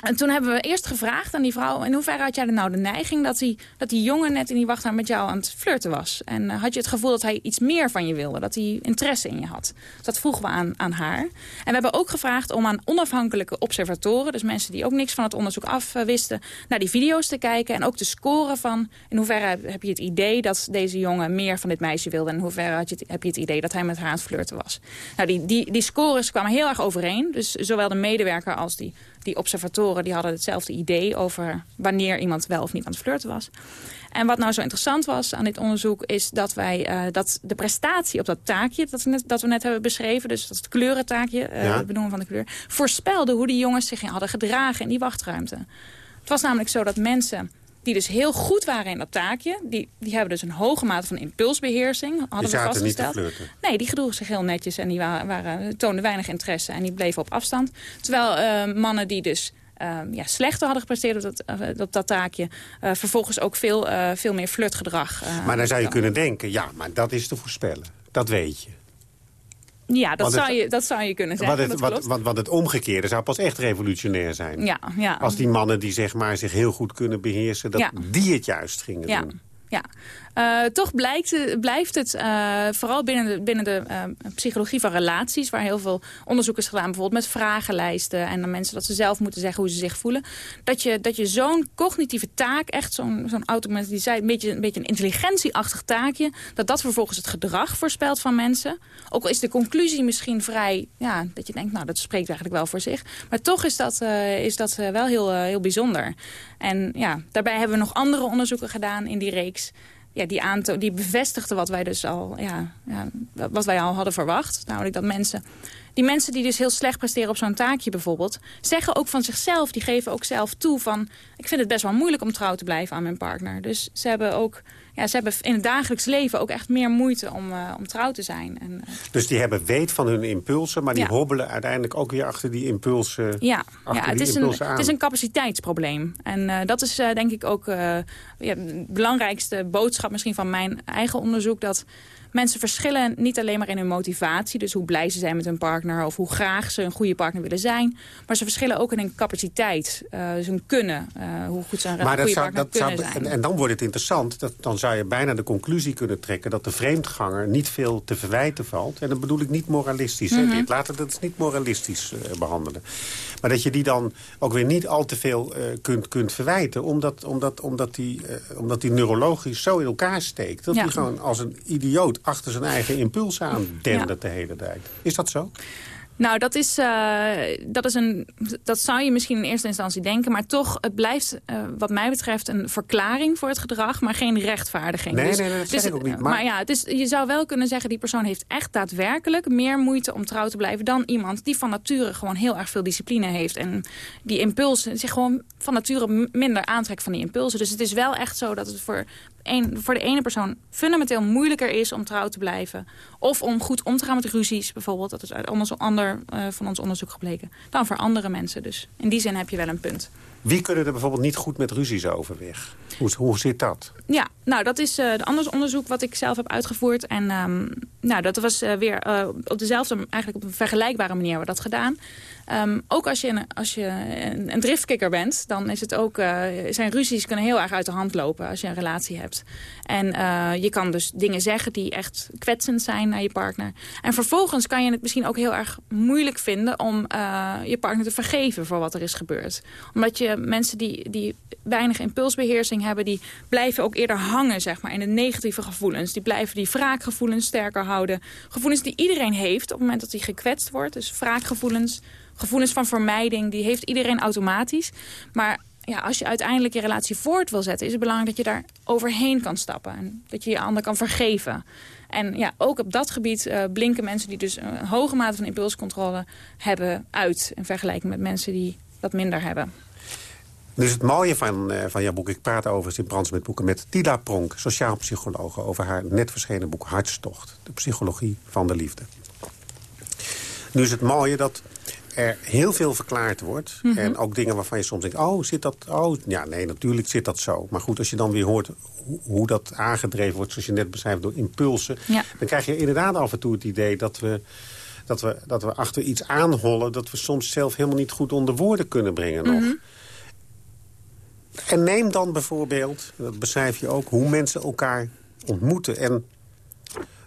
en toen hebben we eerst gevraagd aan die vrouw... in hoeverre had jij nou de neiging dat die, dat die jongen net in die wachtruimte met jou aan het flirten was? En uh, had je het gevoel dat hij iets meer van je wilde? Dat hij interesse in je had? Dus dat vroegen we aan, aan haar. En we hebben ook gevraagd om aan onafhankelijke observatoren... dus mensen die ook niks van het onderzoek af uh, wisten... naar die video's te kijken en ook te scoren van... in hoeverre heb je het idee dat deze jongen meer van dit meisje wilde... en in hoeverre had je heb je het idee dat hij met haar aan het flirten was? Nou, die, die, die scores kwamen heel erg overeen. Dus zowel de medewerker als die die observatoren die hadden hetzelfde idee over wanneer iemand wel of niet aan het flirten was. En wat nou zo interessant was aan dit onderzoek is dat wij uh, dat de prestatie op dat taakje dat we net, dat we net hebben beschreven, dus dat het kleurentaakje, uh, ja. het benoemen van de kleur, voorspelde hoe die jongens zich hadden gedragen in die wachtruimte. Het was namelijk zo dat mensen die dus heel goed waren in dat taakje. Die, die hebben dus een hoge mate van impulsbeheersing. Hadden we vastgesteld. Niet te nee, die gedroegen zich heel netjes en die waren, waren, toonden weinig interesse. En die bleven op afstand. Terwijl uh, mannen die dus uh, ja, slechter hadden gepresteerd op dat, uh, op dat taakje. Uh, vervolgens ook veel, veel meer flirtgedrag. maar dan zou je kunnen denken, ja, maar dat is te voorspellen. Dat weet je. Ja, dat, zou, je, dat zou je kunnen zeggen. Wat het, wat, wat, het omgekeerde zou pas echt revolutionair zijn. Ja, ja. Als die mannen die zeg maar, zich heel goed kunnen beheersen... dat die het juist gingen ja. doen. Ja, uh, toch blijkt, blijft het uh, vooral binnen de, binnen de uh, psychologie van relaties... waar heel veel onderzoek is gedaan, bijvoorbeeld met vragenlijsten... en dan mensen dat ze zelf moeten zeggen hoe ze zich voelen... dat je, dat je zo'n cognitieve taak, echt zo'n zo'n automatisering... Een beetje, een beetje een intelligentieachtig taakje... dat dat vervolgens het gedrag voorspelt van mensen. Ook al is de conclusie misschien vrij... Ja, dat je denkt, nou, dat spreekt eigenlijk wel voor zich. Maar toch is dat, is dat wel heel, heel bijzonder. En ja, daarbij hebben we nog andere onderzoeken gedaan in die reeks ja, die, aanto die bevestigde wat wij dus al, ja, ja, wat wij al hadden verwacht. Namelijk dat mensen, die mensen die dus heel slecht presteren op zo'n taakje bijvoorbeeld, zeggen ook van zichzelf, die geven ook zelf toe van, ik vind het best wel moeilijk om trouw te blijven aan mijn partner. Dus ze hebben ook ja, ze hebben in het dagelijks leven ook echt meer moeite om, uh, om trouw te zijn. En, uh, dus die hebben weet van hun impulsen, maar die ja. hobbelen uiteindelijk ook weer achter die impulsen Ja, ja het, is een, het is een capaciteitsprobleem. En uh, dat is denk ik ook ja, de belangrijkste boodschap misschien van mijn eigen onderzoek... dat Mensen verschillen niet alleen maar in hun motivatie, dus hoe blij ze zijn met hun partner of hoe graag ze een goede partner willen zijn. Maar ze verschillen ook in hun capaciteit, uh, dus hun kunnen, uh, hoe goed ze een maar goede partner dat kunnen zou, zijn. En, en, dan wordt het interessant, dat, dan zou je bijna de conclusie kunnen trekken dat de vreemdganger niet veel te verwijten valt. En dat bedoel ik niet moralistisch. Mm -hmm. Laten we het niet moralistisch uh, behandelen. Maar dat je die dan ook weer niet al te veel kunt, kunt verwijten, omdat, omdat, omdat, die, omdat die neurologisch zo in elkaar steekt. Dat ja. die gewoon als een idioot achter zijn eigen impuls aan dendert ja. de hele tijd. Is dat zo? Nou, dat, is, uh, dat, is een, dat zou je misschien in eerste instantie denken. Maar toch, het blijft uh, wat mij betreft een verklaring voor het gedrag. Maar geen rechtvaardiging. Nee, dus, nee, nee dat dus, zeg ik ook niet. Maar, maar ja, dus je zou wel kunnen zeggen... die persoon heeft echt daadwerkelijk meer moeite om trouw te blijven... dan iemand die van nature gewoon heel erg veel discipline heeft. En die impulsen zich gewoon van nature minder aantrekt van die impulsen. Dus het is wel echt zo dat het voor een, voor de ene persoon fundamenteel moeilijker is om trouw te blijven. Of om goed om te gaan met ruzies bijvoorbeeld. Dat is uit ons ander uh, van ons onderzoek gebleken. Dan voor andere mensen. Dus in die zin heb je wel een punt. Wie kunnen er bijvoorbeeld niet goed met ruzies overweg? Hoe, hoe zit dat? Ja, nou dat is uh, anders onderzoek wat ik zelf heb uitgevoerd. En um, nou, dat was uh, weer uh, op dezelfde, eigenlijk op een vergelijkbare manier hebben we dat gedaan. Um, ook als je, een, als je een, driftkikker bent, dan is het ook, uh, zijn ruzies kunnen heel erg uit de hand lopen als je een relatie hebt. En uh, je kan dus dingen zeggen die echt kwetsend zijn naar je partner. En vervolgens kan je het misschien ook heel erg moeilijk vinden om uh, je partner te vergeven voor wat er is gebeurd. Omdat je mensen die, die weinig impulsbeheersing hebben, die blijven ook eerder hangen zeg maar, in de negatieve gevoelens. Die blijven die wraakgevoelens sterker houden. Gevoelens die iedereen heeft op het moment dat hij gekwetst wordt. Dus wraakgevoelens gevoelens van vermijding, die heeft iedereen automatisch. Maar ja, als je uiteindelijk je relatie voort wil zetten... is het belangrijk dat je daar overheen kan stappen. En dat je je ander kan vergeven. En ja, ook op dat gebied uh, blinken mensen die dus een hoge mate van impulscontrole hebben uit... in vergelijking met mensen die dat minder hebben. Dus het mooie van, uh, van jouw boek, ik praat over in Brands met boeken... met Tila Pronk, sociaal psycholoog, over haar net verschenen boek Hartstocht. De psychologie van de liefde. Nu is het mooie dat er heel veel verklaard wordt. Mm -hmm. En ook dingen waarvan je soms denkt, oh, zit dat... Oh, ja, nee, natuurlijk zit dat zo. Maar goed, als je dan weer hoort hoe, hoe dat aangedreven wordt... zoals je net beschrijft, door impulsen... Ja. dan krijg je inderdaad af en toe het idee dat we, dat, we, dat we achter iets aanhollen... dat we soms zelf helemaal niet goed onder woorden kunnen brengen nog. Mm -hmm. En neem dan bijvoorbeeld, dat beschrijf je ook... hoe mensen elkaar ontmoeten. En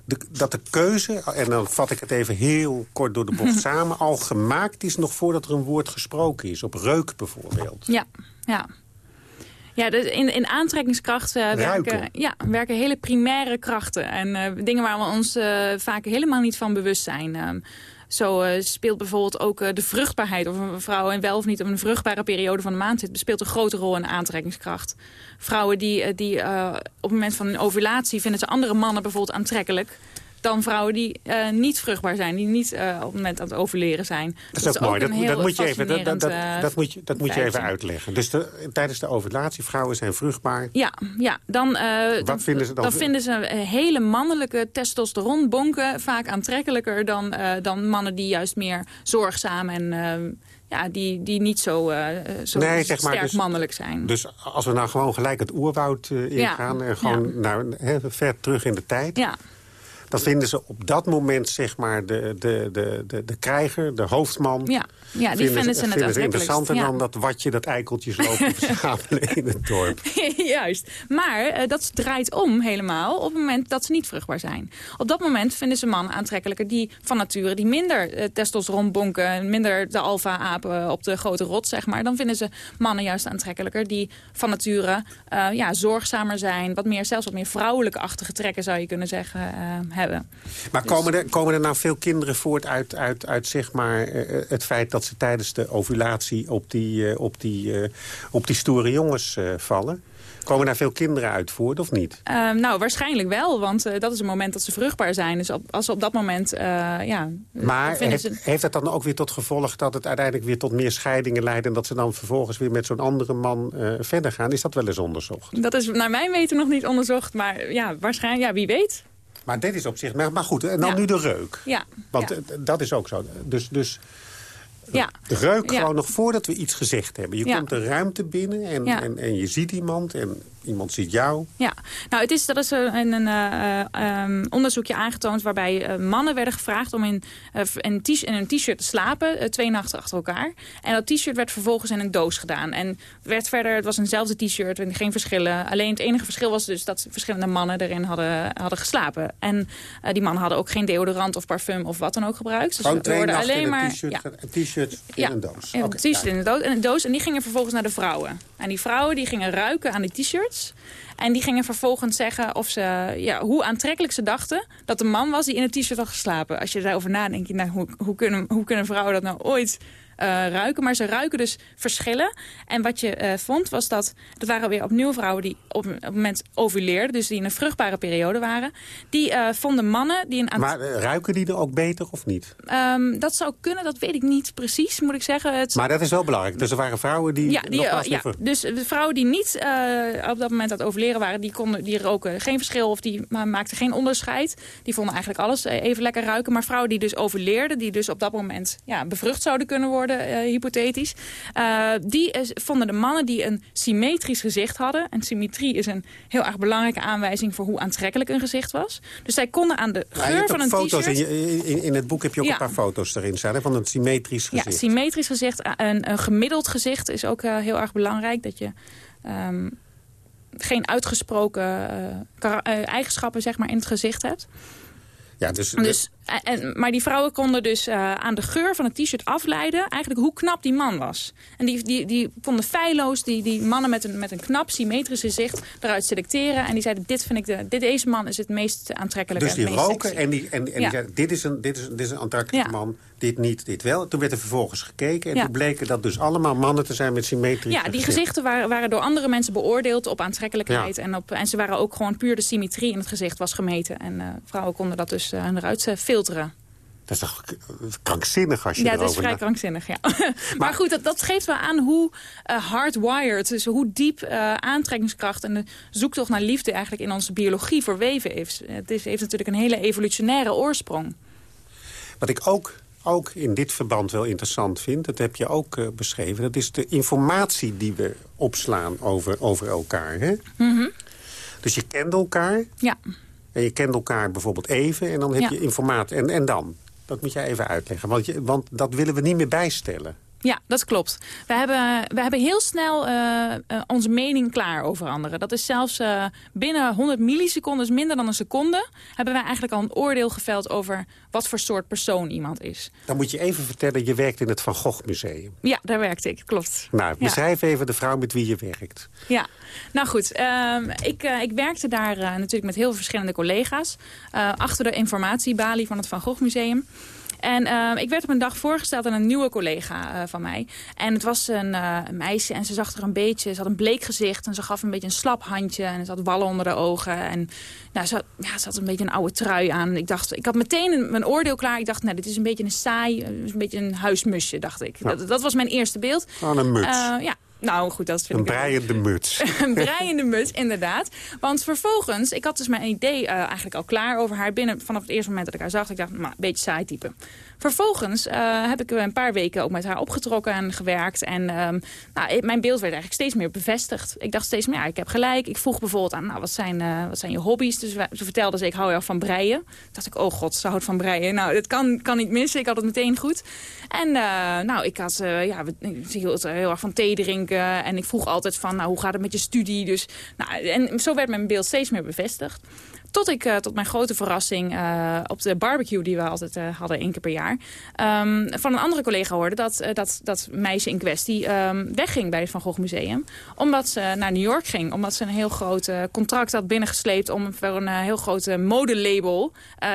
de, dat de keuze, en dan vat ik het even heel kort door de bocht samen... al gemaakt is nog voordat er een woord gesproken is. Op reuk bijvoorbeeld. Ja, ja. Ja, dus in, in aantrekkingskracht uh, werken, ja, werken hele primaire krachten. En uh, dingen waar we ons uh, vaak helemaal niet van bewust zijn. Zo uh, speelt bijvoorbeeld ook uh, de vruchtbaarheid... of een vrouw in wel of niet op een vruchtbare periode van de maand zit... speelt een grote rol in aantrekkingskracht. Vrouwen die, uh, die op het moment van een ovulatie... vinden ze andere mannen bijvoorbeeld aantrekkelijk dan vrouwen die uh, niet vruchtbaar zijn, die niet uh, op het moment aan het ovuleren zijn. Dat is ook, ook mooi, dat, dat, moet je even, dat, dat, dat, dat, moet je, dat moet je even uitleggen. Dus de, tijdens de ovulatie, vrouwen zijn vruchtbaar. Ja, ja dan, uh, Wat dan, vinden ze dan? Dan vinden ze hele mannelijke testosteronbonken vaak aantrekkelijker dan, dan mannen die juist meer zorgzaam en ja, die, die niet zo, uh, zo nee, zeg maar, sterk dus, mannelijk zijn. Dus als we nou gewoon gelijk het oerwoud uh, ingaan... Ja, en gewoon ja. he, ver terug in de tijd... Ja dan vinden ze op dat moment zeg maar de, de, de, de, de krijger, de hoofdman... Ja, ja die vinden, ze, vinden ze interessanter ja. dan dat watje, dat eikeltjes lopen verzamelen in het dorp. Juist. Maar uh, dat draait om helemaal op het moment dat ze niet vruchtbaar zijn. Op dat moment vinden ze mannen aantrekkelijker die van nature... die minder uh, testosteron bonken, minder de alfa-apen op de grote rot, zeg maar. Dan vinden ze mannen juist aantrekkelijker die van nature uh, ja, zorgzamer zijn. Wat meer, zelfs wat meer vrouwelijke-achtige trekken zou je kunnen zeggen hebben. Maar dus... komen, er, komen er nou veel kinderen voort uit, uit, uit zeg maar, uh, het feit dat ze tijdens de ovulatie op die, uh, op die, uh, op die stoere jongens vallen? Komen daar veel kinderen uit voort of niet? Uh, nou, waarschijnlijk wel, want uh, dat is een moment dat ze vruchtbaar zijn. Dus op, als ze op dat moment, uh, ja... Maar heeft, ze... heeft dat dan ook weer tot gevolg dat het uiteindelijk weer tot meer scheidingen leidt... en dat ze dan vervolgens weer met zo'n andere man verder gaan? Is dat wel eens onderzocht? Dat is naar mijn weten nog niet onderzocht, maar ja, waarschijnlijk, ja, wie weet... Maar dit is op zich... Maar, maar goed, en dan ja. nu de reuk. Ja. Want ja. dat is ook zo. Dus, dus ja. de reuk gewoon nog voordat we iets gezegd hebben. Je komt de ruimte binnen en, en, en je ziet iemand en iemand ziet jou. Ja, nou het is, dat is een, een uh, um, onderzoekje aangetoond waarbij uh, mannen werden gevraagd om in, uh, in een t-shirt te slapen, twee nachten achter elkaar. En dat t-shirt werd vervolgens in een doos gedaan. En werd verder, het was eenzelfde t-shirt, geen verschillen. Alleen het enige verschil was dus dat verschillende mannen erin hadden, hadden geslapen. En die mannen hadden ook geen deodorant of parfum of wat dan ook gebruikt. Dus Gewoon twee nachten alleen maar, ja. een t-shirt in ja, een doos. Een okay, t-shirt een in een doos. En die gingen vervolgens naar de vrouwen. En die vrouwen die gingen ruiken aan die t-shirt. En die gingen vervolgens zeggen of ze, ja, hoe aantrekkelijk ze dachten... dat de man was die in het t-shirt had geslapen. Als je daarover nadenkt, nou, hoe, hoe, kunnen, hoe kunnen vrouwen dat nou ooit ruiken. Maar ze ruiken dus verschillen. En wat je uh, vond was dat... dat waren weer opnieuw vrouwen die op, op het moment ovuleerden. Dus die in een vruchtbare periode waren. Die uh, vonden mannen... die een maar ruiken die er ook beter of niet? Um, dat zou kunnen, dat weet ik niet precies, moet ik zeggen. Het... Maar dat is wel belangrijk. Dus er waren vrouwen die... Ja, die, ja dus de vrouwen die niet op dat moment aan het overleren waren... die, konden, die roken geen verschil of die maakten geen onderscheid. Die vonden eigenlijk alles even lekker ruiken. Maar vrouwen die dus overleerden... die dus op dat moment ja, bevrucht zouden kunnen worden worden, uh, hypothetisch. Uh, die vonden de mannen die een symmetrisch gezicht hadden. En symmetrie is een heel erg belangrijke aanwijzing voor hoe aantrekkelijk een gezicht was. Dus zij konden aan de geur van een t-shirt... In, in, in, het boek heb je ook een paar foto's erin staan van een symmetrisch gezicht. Ja, symmetrisch gezicht. Een, een gemiddeld gezicht is ook heel erg belangrijk. Dat je... Um, geen uitgesproken uh, eigenschappen zeg maar, in het gezicht hebt. Ja, dus, dus, en, maar die vrouwen konden dus uh, aan de geur van het t-shirt afleiden... eigenlijk hoe knap die man was. En die, die, die vonden feilloos die, die mannen met een, met een knap, symmetrisch gezicht... eruit selecteren. En die zeiden, dit vind ik de, dit, deze man is het meest aantrekkelijke. Dus die meest roken sexy. en die, en, en Ja. die zeiden, dit is, een, dit, is, dit is een aantrekkelijke Ja. man, dit niet, dit wel. Toen werd er vervolgens gekeken en Ja. toen bleken dat dus allemaal mannen te zijn met symmetrische Ja, die gezichten waren, waren door andere mensen beoordeeld op aantrekkelijkheid. Ja. En, op, en ze waren ook gewoon puur de symmetrie in het gezicht was gemeten. En eh, vrouwen konden dat dus eh, eruit eh, filteren. Dat is toch krankzinnig als je Ja, dat is vrij na- krankzinnig, ja. maar, goed, dat, dat geeft wel aan hoe eh, hardwired, dus hoe diep eh, aantrekkingskracht... en de zoektocht naar liefde eigenlijk in onze biologie verweven is. Het is, heeft natuurlijk een hele evolutionaire oorsprong. Wat ik ook, ook in dit verband wel interessant vind, dat heb je ook eh, beschreven... dat is de informatie die we opslaan over, over elkaar. Hè? Dus je kent elkaar Ja. En je kent elkaar bijvoorbeeld even... en dan heb Ja. je informatie. En, en dan? Dat moet jij even uitleggen, want, je, want dat willen we niet meer bijstellen. Ja, dat klopt. We hebben, we hebben heel snel eh, eh, onze mening klaar over anderen. Dat is zelfs eh, binnen 100 milliseconden, dus minder dan een seconde... hebben wij eigenlijk al een oordeel geveld over wat voor soort persoon iemand is. Dan moet je even vertellen, je werkt in het Van Gogh Museum. Ja, daar werkte ik, klopt. Nou, Ja. beschrijf even de vrouw met wie je werkt. Ja, nou goed. ehm, ik, ik werkte daar natuurlijk met heel veel verschillende collega's. achter de informatiebalie van het Van Gogh Museum. En ehm, ik werd op een dag voorgesteld aan een nieuwe collega eh, van mij. En het was een, eh, een meisje en ze zag er een beetje... Ze had een bleek gezicht en ze gaf een beetje een slap handje. En ze had wallen onder de ogen. En nou, ze, had, ja, ze had een beetje een oude trui aan. Ik, dacht, ik had meteen een- mijn oordeel klaar. Ik dacht, nou, dit is een beetje een saai, eh, een beetje een huismusje, dacht ik. Dat, dat was mijn eerste beeld. Gewoon een muts. Ja, nou goed, dat vind een ik... wel- breiende muts. een breiende muts, inderdaad. Want vervolgens, ik had dus mijn idee eh, eigenlijk al klaar over haar binnen vanaf het eerste moment dat ik haar zag. Ik dacht, nou, een beetje saai type. Vervolgens eh, heb ik een paar weken ook met haar opgetrokken en gewerkt. En ehm, nou, mijn beeld werd eigenlijk steeds meer bevestigd. Ik dacht steeds meer, ja, ik heb gelijk. Ik vroeg bijvoorbeeld aan, nou, wat zijn, eh, wat zijn je hobby's? Dus ze vertelde ze, ik hou heel erg van breien. Toen dacht ik, oh god, ze houdt van breien. Nou, dat kan, kan niet missen. Ik had het meteen goed. En eh, nou, ik had, ja, ze hield heel erg van thee drinken. En ik vroeg altijd van, nou, hoe gaat het met je studie? Dus, nou, en zo werd mijn beeld steeds meer bevestigd. Tot ik, eh, tot mijn grote verrassing, eh, op de barbecue die we altijd eh, hadden één keer per jaar... ehm, van een andere collega hoorde dat dat, dat meisje in kwestie ehm, wegging bij het Van Gogh Museum. Omdat ze naar New York ging. Omdat ze een heel groot contract had binnengesleept om voor een heel groot modelabel...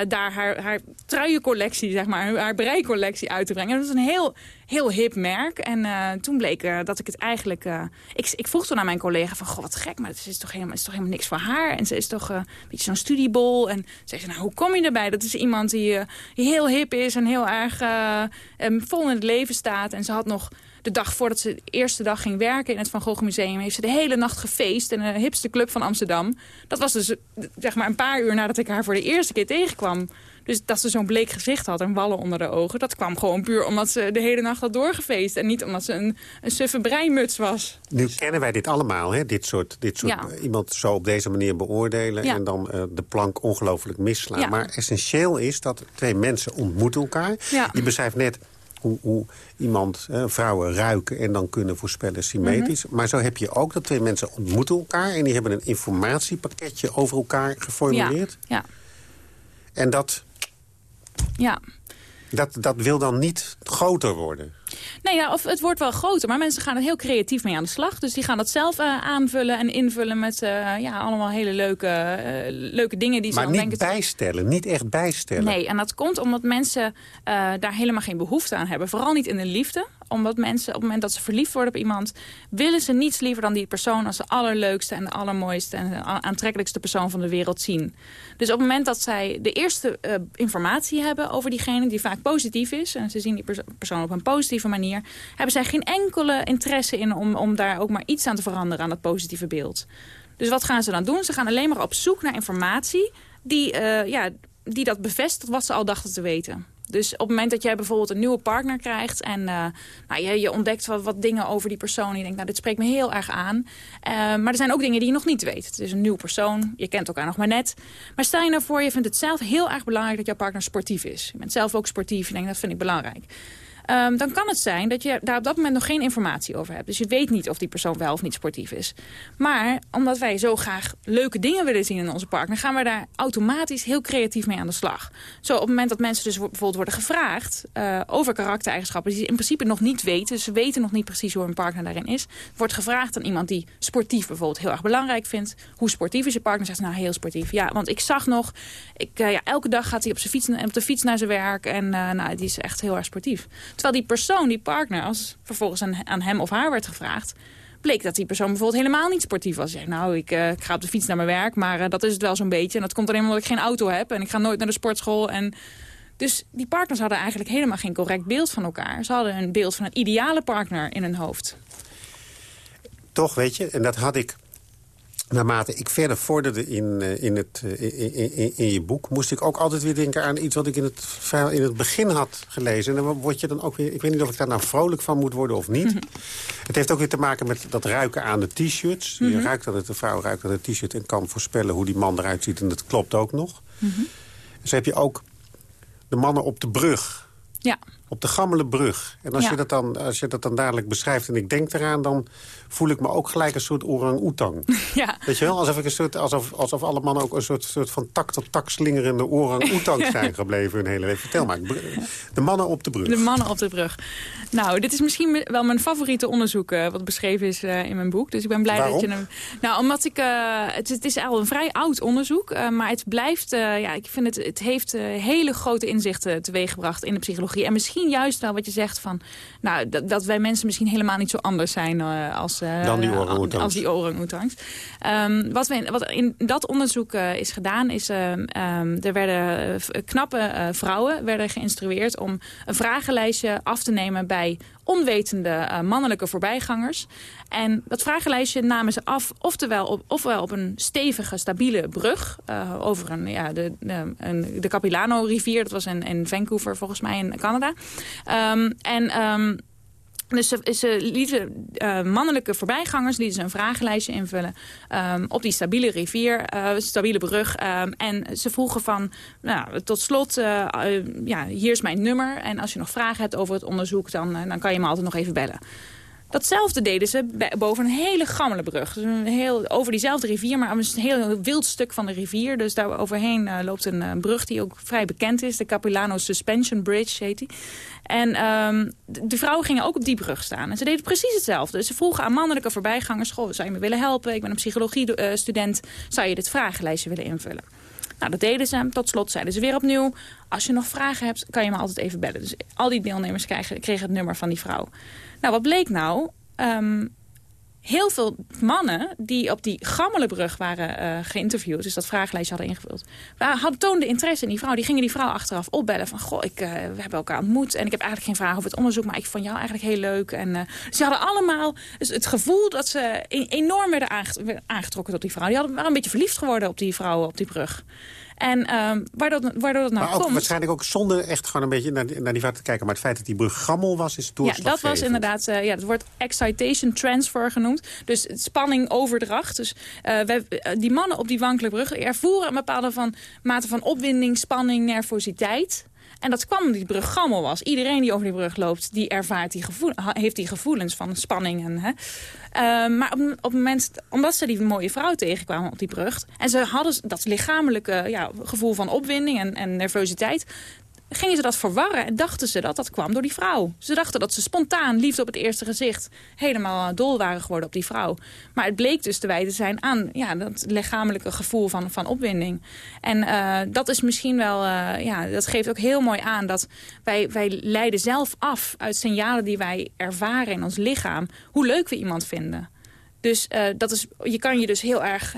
daar haar, haar truiencollectie, zeg maar, haar breicollectie uit te brengen. En dat was een heel, heel hip merk. En eh, toen bleek eh, dat ik het eigenlijk... eh, ik, ik vroeg toen aan mijn collega van, goh, wat gek, maar het is toch helemaal, is toch helemaal niks voor haar. En ze is toch een beetje zo'n studiebol. En zei ze, nou, hoe kom je erbij? Dat is iemand die, heel hip is en heel erg vol in het leven staat. En ze had nog de dag voordat ze de eerste dag ging werken in het Van Gogh Museum... heeft ze de hele nacht gefeest in de hipste club van Amsterdam. Dat was dus zeg maar een paar uur nadat ik haar voor de eerste keer tegenkwam. Dus dat ze zo'n bleek gezicht had en wallen onder de ogen... dat kwam gewoon puur omdat ze de hele nacht had doorgefeest... en niet omdat ze een, een suffe breimuts was. Nu kennen wij dit allemaal, hè? Dit soort, dit soort Ja. iemand zo op deze manier beoordelen... Ja. en dan eh, de plank ongelooflijk misslaan. Ja. Maar essentieel is dat twee mensen ontmoeten elkaar. Ja. Je beschrijft net hoe, hoe iemand, eh, vrouwen ruiken en dan kunnen voorspellen symmetrisch. Mhm. Maar zo heb je ook dat twee mensen ontmoeten elkaar... en die hebben een informatiepakketje over elkaar Ja, geformuleerd. ja, En dat, ja. dat, dat wil dan niet groter worden. Nee, ja, of het wordt wel groter, maar mensen gaan er heel creatief mee aan de slag. Dus die gaan dat zelf eh, aanvullen en invullen met eh, ja, allemaal hele leuke, eh, leuke dingen die ze Maar dan niet denken... te- bijstellen, niet echt bijstellen. Nee, en dat komt omdat mensen daar helemaal geen behoefte aan hebben. Vooral niet in de liefde. Omdat mensen op het moment dat ze verliefd worden op iemand... willen ze niets liever dan die persoon als de allerleukste en de allermooiste... en de aantrekkelijkste persoon van de wereld zien. Dus op het moment dat zij de eerste eh, informatie hebben over diegene... die vaak positief is, en ze zien die perso- persoon op een positieve manier... hebben zij geen enkele interesse in om, om daar ook maar iets aan te veranderen aan dat positieve beeld. Dus wat gaan ze dan doen? Ze gaan alleen maar op zoek naar informatie die, eh, ja, die dat bevestigt wat ze al dachten te weten. Dus op het moment dat jij bijvoorbeeld een nieuwe partner krijgt... en uh, nou, je, je ontdekt wat, wat, dingen over die persoon... en je denkt, nou, dit spreekt me heel erg aan. Uh, maar er zijn ook dingen die je nog niet weet. Het is een nieuwe persoon, je kent elkaar nog maar net. Maar stel je nou voor, je vindt het zelf heel erg belangrijk... dat jouw partner sportief is. Je bent zelf ook sportief, je denkt, dat vind ik belangrijk. Um, dan kan het zijn dat je daar op dat moment nog geen informatie over hebt. Dus je weet niet of die persoon wel of niet sportief is. Maar omdat wij zo graag leuke dingen willen zien in onze partner... gaan we daar automatisch heel creatief mee aan de slag. Zo op het moment dat mensen dus bijvoorbeeld worden gevraagd... Uh, over karaktereigenschappen die ze in principe nog niet weten... ze weten nog niet precies hoe hun partner daarin is... wordt gevraagd aan iemand die sportief bijvoorbeeld heel erg belangrijk vindt... hoe sportief is je partner? Zegt nou heel sportief. Ja, want ik zag nog... Ik, uh, ja, elke dag gaat hij op, zijn fiets, op de fiets naar zijn werk... en uh, nou, die is echt heel erg sportief. Terwijl die persoon, die partner, als vervolgens aan, aan hem of haar werd gevraagd bleek dat die persoon bijvoorbeeld helemaal niet sportief was. Zeg, nou, ik, uh, ik, ga op de fiets naar mijn werk, maar uh, dat is het wel zo'n beetje. En dat komt alleen omdat ik geen auto heb en ik ga nooit naar de sportschool. En... Dus die partners hadden eigenlijk helemaal geen correct beeld van elkaar. Ze hadden een beeld van een ideale partner in hun hoofd. Toch, weet je, en dat had ik naarmate ik verder vorderde in, uh, in, het, in, in, in, je boek... moest ik ook altijd weer denken aan iets wat ik in het, in het begin had gelezen. En dan word je dan ook weer... Ik weet niet of ik daar nou vrolijk van moet worden of niet. Mm -hmm. Het heeft ook weer te maken met dat ruiken aan de t-shirts. Mm -hmm. Je ruikt aan het, de vrouw ruikt aan de t-shirt en kan voorspellen hoe die man eruit ziet. En dat klopt ook nog. Mm -hmm. Dus heb je ook de mannen op de brug... Ja. Op de gammele brug. En als, ja. je dat dan, als je dat dan dadelijk beschrijft en ik denk eraan... dan voel ik me ook gelijk een soort orang-oetang. Ja. Weet je wel? Alsof, ik een soort, alsof, alsof alle mannen ook een soort, soort van tak tot tak slingerende orang-oetang zijn gebleven hun hele leven. Vertel maar. De mannen op de brug. De mannen op de brug. Nou, dit is misschien wel mijn favoriete onderzoek... Uh, wat beschreven is uh, in mijn boek. Dus ik ben blij Waarom? dat je hem... Nou, omdat ik... Uh, het, het, is al een vrij oud onderzoek. maar het blijft... ja, ik vind het... Het heeft hele grote inzichten teweeggebracht in de psychologie. En misschien juist wel wat je zegt van... Nou, dat, dat wij mensen misschien helemaal niet zo anders zijn als... Dan die. Als die orang-oetangs. Um, wat, we, wat in dat onderzoek uh, is gedaan is... Uh, um, er werden knappe vrouwen werden geïnstrueerd om een vragenlijstje af te nemen bij onwetende mannelijke voorbijgangers. En dat vragenlijstje namen ze af oftewel op, ofwel op een stevige, stabiele brug... over een, ja, de, de, een, de Capilano-rivier, dat was in, in Vancouver volgens mij in Canada. Um, en... Um, dus ze, lieten uh, mannelijke voorbijgangers lieten ze een vragenlijstje invullen um, op die stabiele rivier, uh, stabiele brug. Um, en ze vroegen van, nou, tot slot, uh, ja, hier is mijn nummer. En als je nog vragen hebt over het onderzoek, dan, dan kan je me altijd nog even bellen. Datzelfde deden ze boven een hele gammele brug. Dus een heel, over diezelfde rivier, maar een heel wild stuk van de rivier. Dus daar overheen uh, loopt een uh, brug die ook vrij bekend is. De Capilano Suspension Bridge heet die. En um, de, vrouwen gingen ook op die brug staan. En ze deden precies hetzelfde. Ze vroegen aan mannelijke voorbijgangers... Goh, zou je me willen helpen? Ik ben een psychologie-student. Zou je dit vragenlijstje willen invullen? Nou, dat deden ze. Tot slot zeiden ze weer opnieuw... als je nog vragen hebt, kan je me altijd even bellen. Dus al die deelnemers kregen, kregen het nummer van die vrouw. Nou, wat bleek nou? Um, heel veel mannen die op die gammele brug waren uh, geïnterviewd... dus dat vragenlijstje hadden ingevuld... hadden toonden interesse in die vrouw. Die gingen die vrouw achteraf opbellen van... goh, ik, uh, we hebben elkaar ontmoet en ik heb eigenlijk geen vragen over het onderzoek... maar ik vond jou eigenlijk heel leuk. En, uh, ze hadden allemaal dus het gevoel dat ze enorm werden aangetrokken tot die vrouw. Die hadden, waren een beetje verliefd geworden op die vrouw op die brug. En um, waardoor, waardoor dat nou maar ook, komt... waarschijnlijk ook zonder echt gewoon een beetje naar, naar die vaart te kijken. Maar het feit dat die brug gammel was, is Ja, dat was inderdaad... Uh, ja, het wordt excitation transfer genoemd. Dus spanning overdracht. Dus uh, wij, die mannen op die wankele brug ervoeren een bepaalde van, mate van opwinding, spanning, nervositeit... En dat kwam omdat die brug gammel was. Iedereen die over die brug loopt, die ervaart die gevoel, heeft die gevoelens van spanning. En, hè. Uh, maar op, op het moment, omdat ze die mooie vrouw tegenkwamen op die brug... en ze hadden dat lichamelijke ja, gevoel van opwinding en, en nervositeit gingen ze dat verwarren en dachten ze dat dat kwam door die vrouw. Ze dachten dat ze spontaan, liefde op het eerste gezicht... helemaal dol waren geworden op die vrouw. Maar het bleek dus te wijten zijn aan ja, dat lichamelijke gevoel van, van opwinding. En uh, dat is misschien wel... Uh, ja, dat geeft ook heel mooi aan dat wij, wij leiden zelf af... uit signalen die wij ervaren in ons lichaam... hoe leuk we iemand vinden. Dus uh, dat is, je kan je dus heel erg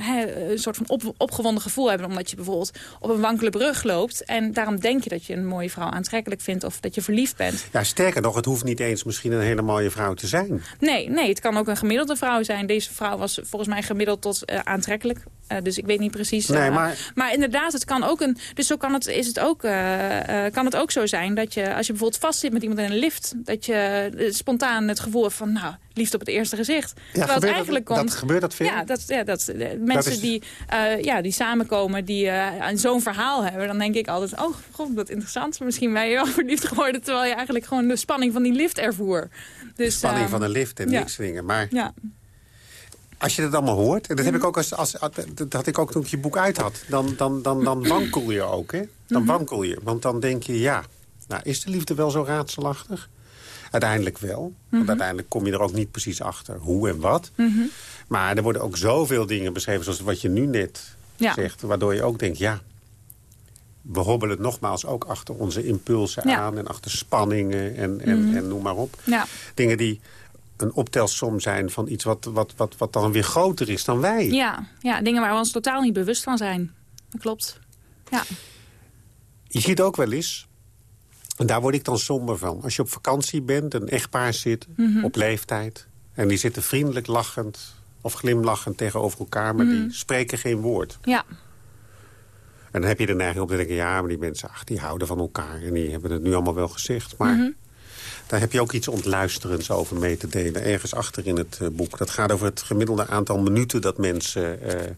een soort van op, opgewonden gevoel hebben... omdat je bijvoorbeeld op een wankele brug loopt... en daarom denk je dat je een mooie vrouw aantrekkelijk vindt... of dat je verliefd bent. Ja, sterker nog, het hoeft niet eens misschien een hele mooie vrouw te zijn. Nee, nee het kan ook een gemiddelde vrouw zijn. Deze vrouw was volgens mij gemiddeld tot uh, aantrekkelijk. Eh, dus ik weet niet precies. Nee, eh, maar- maar inderdaad, het kan ook een. Dus zo kan het, is het ook, eh, kan het ook zo zijn dat je, als je bijvoorbeeld vastzit met iemand in een lift, dat je spontaan het gevoel van, nou, liefde op het eerste gezicht. Terwijl het gebeurt dat- eigenlijk dat- komt. gebeurt dat veel? Ja, dat, ja, dat mensen is- die, ja, die samenkomen, die eh, zo'n verhaal hebben, dan denk ik altijd, oh, god, wat interessant. Misschien ben je wel verliefd geworden, terwijl je eigenlijk gewoon de spanning van die lift ervoer. Dus, Spanning ehm, van een lift en ja. niks dingen. Maar Ja, als je dat allemaal hoort... en dat, heb ik Mhm. ook als, als, dat had ik ook toen ik je boek uit had... dan, dan, dan, dan wankel je ook, hè? Dan Mhm. wankel je. Want dan denk je, ja, nou, is de liefde wel zo raadselachtig? Uiteindelijk wel. Mhm. Want uiteindelijk kom je er ook niet precies achter hoe en wat. Maar er worden ook zoveel dingen beschreven... zoals wat je nu net Ja. zegt... waardoor je ook denkt, ja... we hobbelen nogmaals ook achter onze impulsen Ja. Mhm. aan... en achter spanningen en, en, en noem maar op. ja. Dingen die een optelsom zijn van iets wat, wat, wat, wat dan weer groter is dan wij. Ja, ja, dingen waar we ons totaal niet bewust van zijn. Dat klopt. Ja, Je ziet ook wel eens, en daar word ik dan somber van... als je op vakantie bent, een echtpaar zit Mhm. op leeftijd... en die zitten vriendelijk lachend of glimlachend tegenover elkaar... maar Mhm. die spreken geen woord. ja, En dan heb je de neiging om te denken... ja, maar die mensen, ach, die houden van elkaar... en die hebben het nu allemaal wel gezegd. Maar Mhm. Daar heb je ook iets ontluisterends over mee te delen. Ergens achter in het eh, boek. Dat gaat over het gemiddelde aantal minuten... dat mensen eh,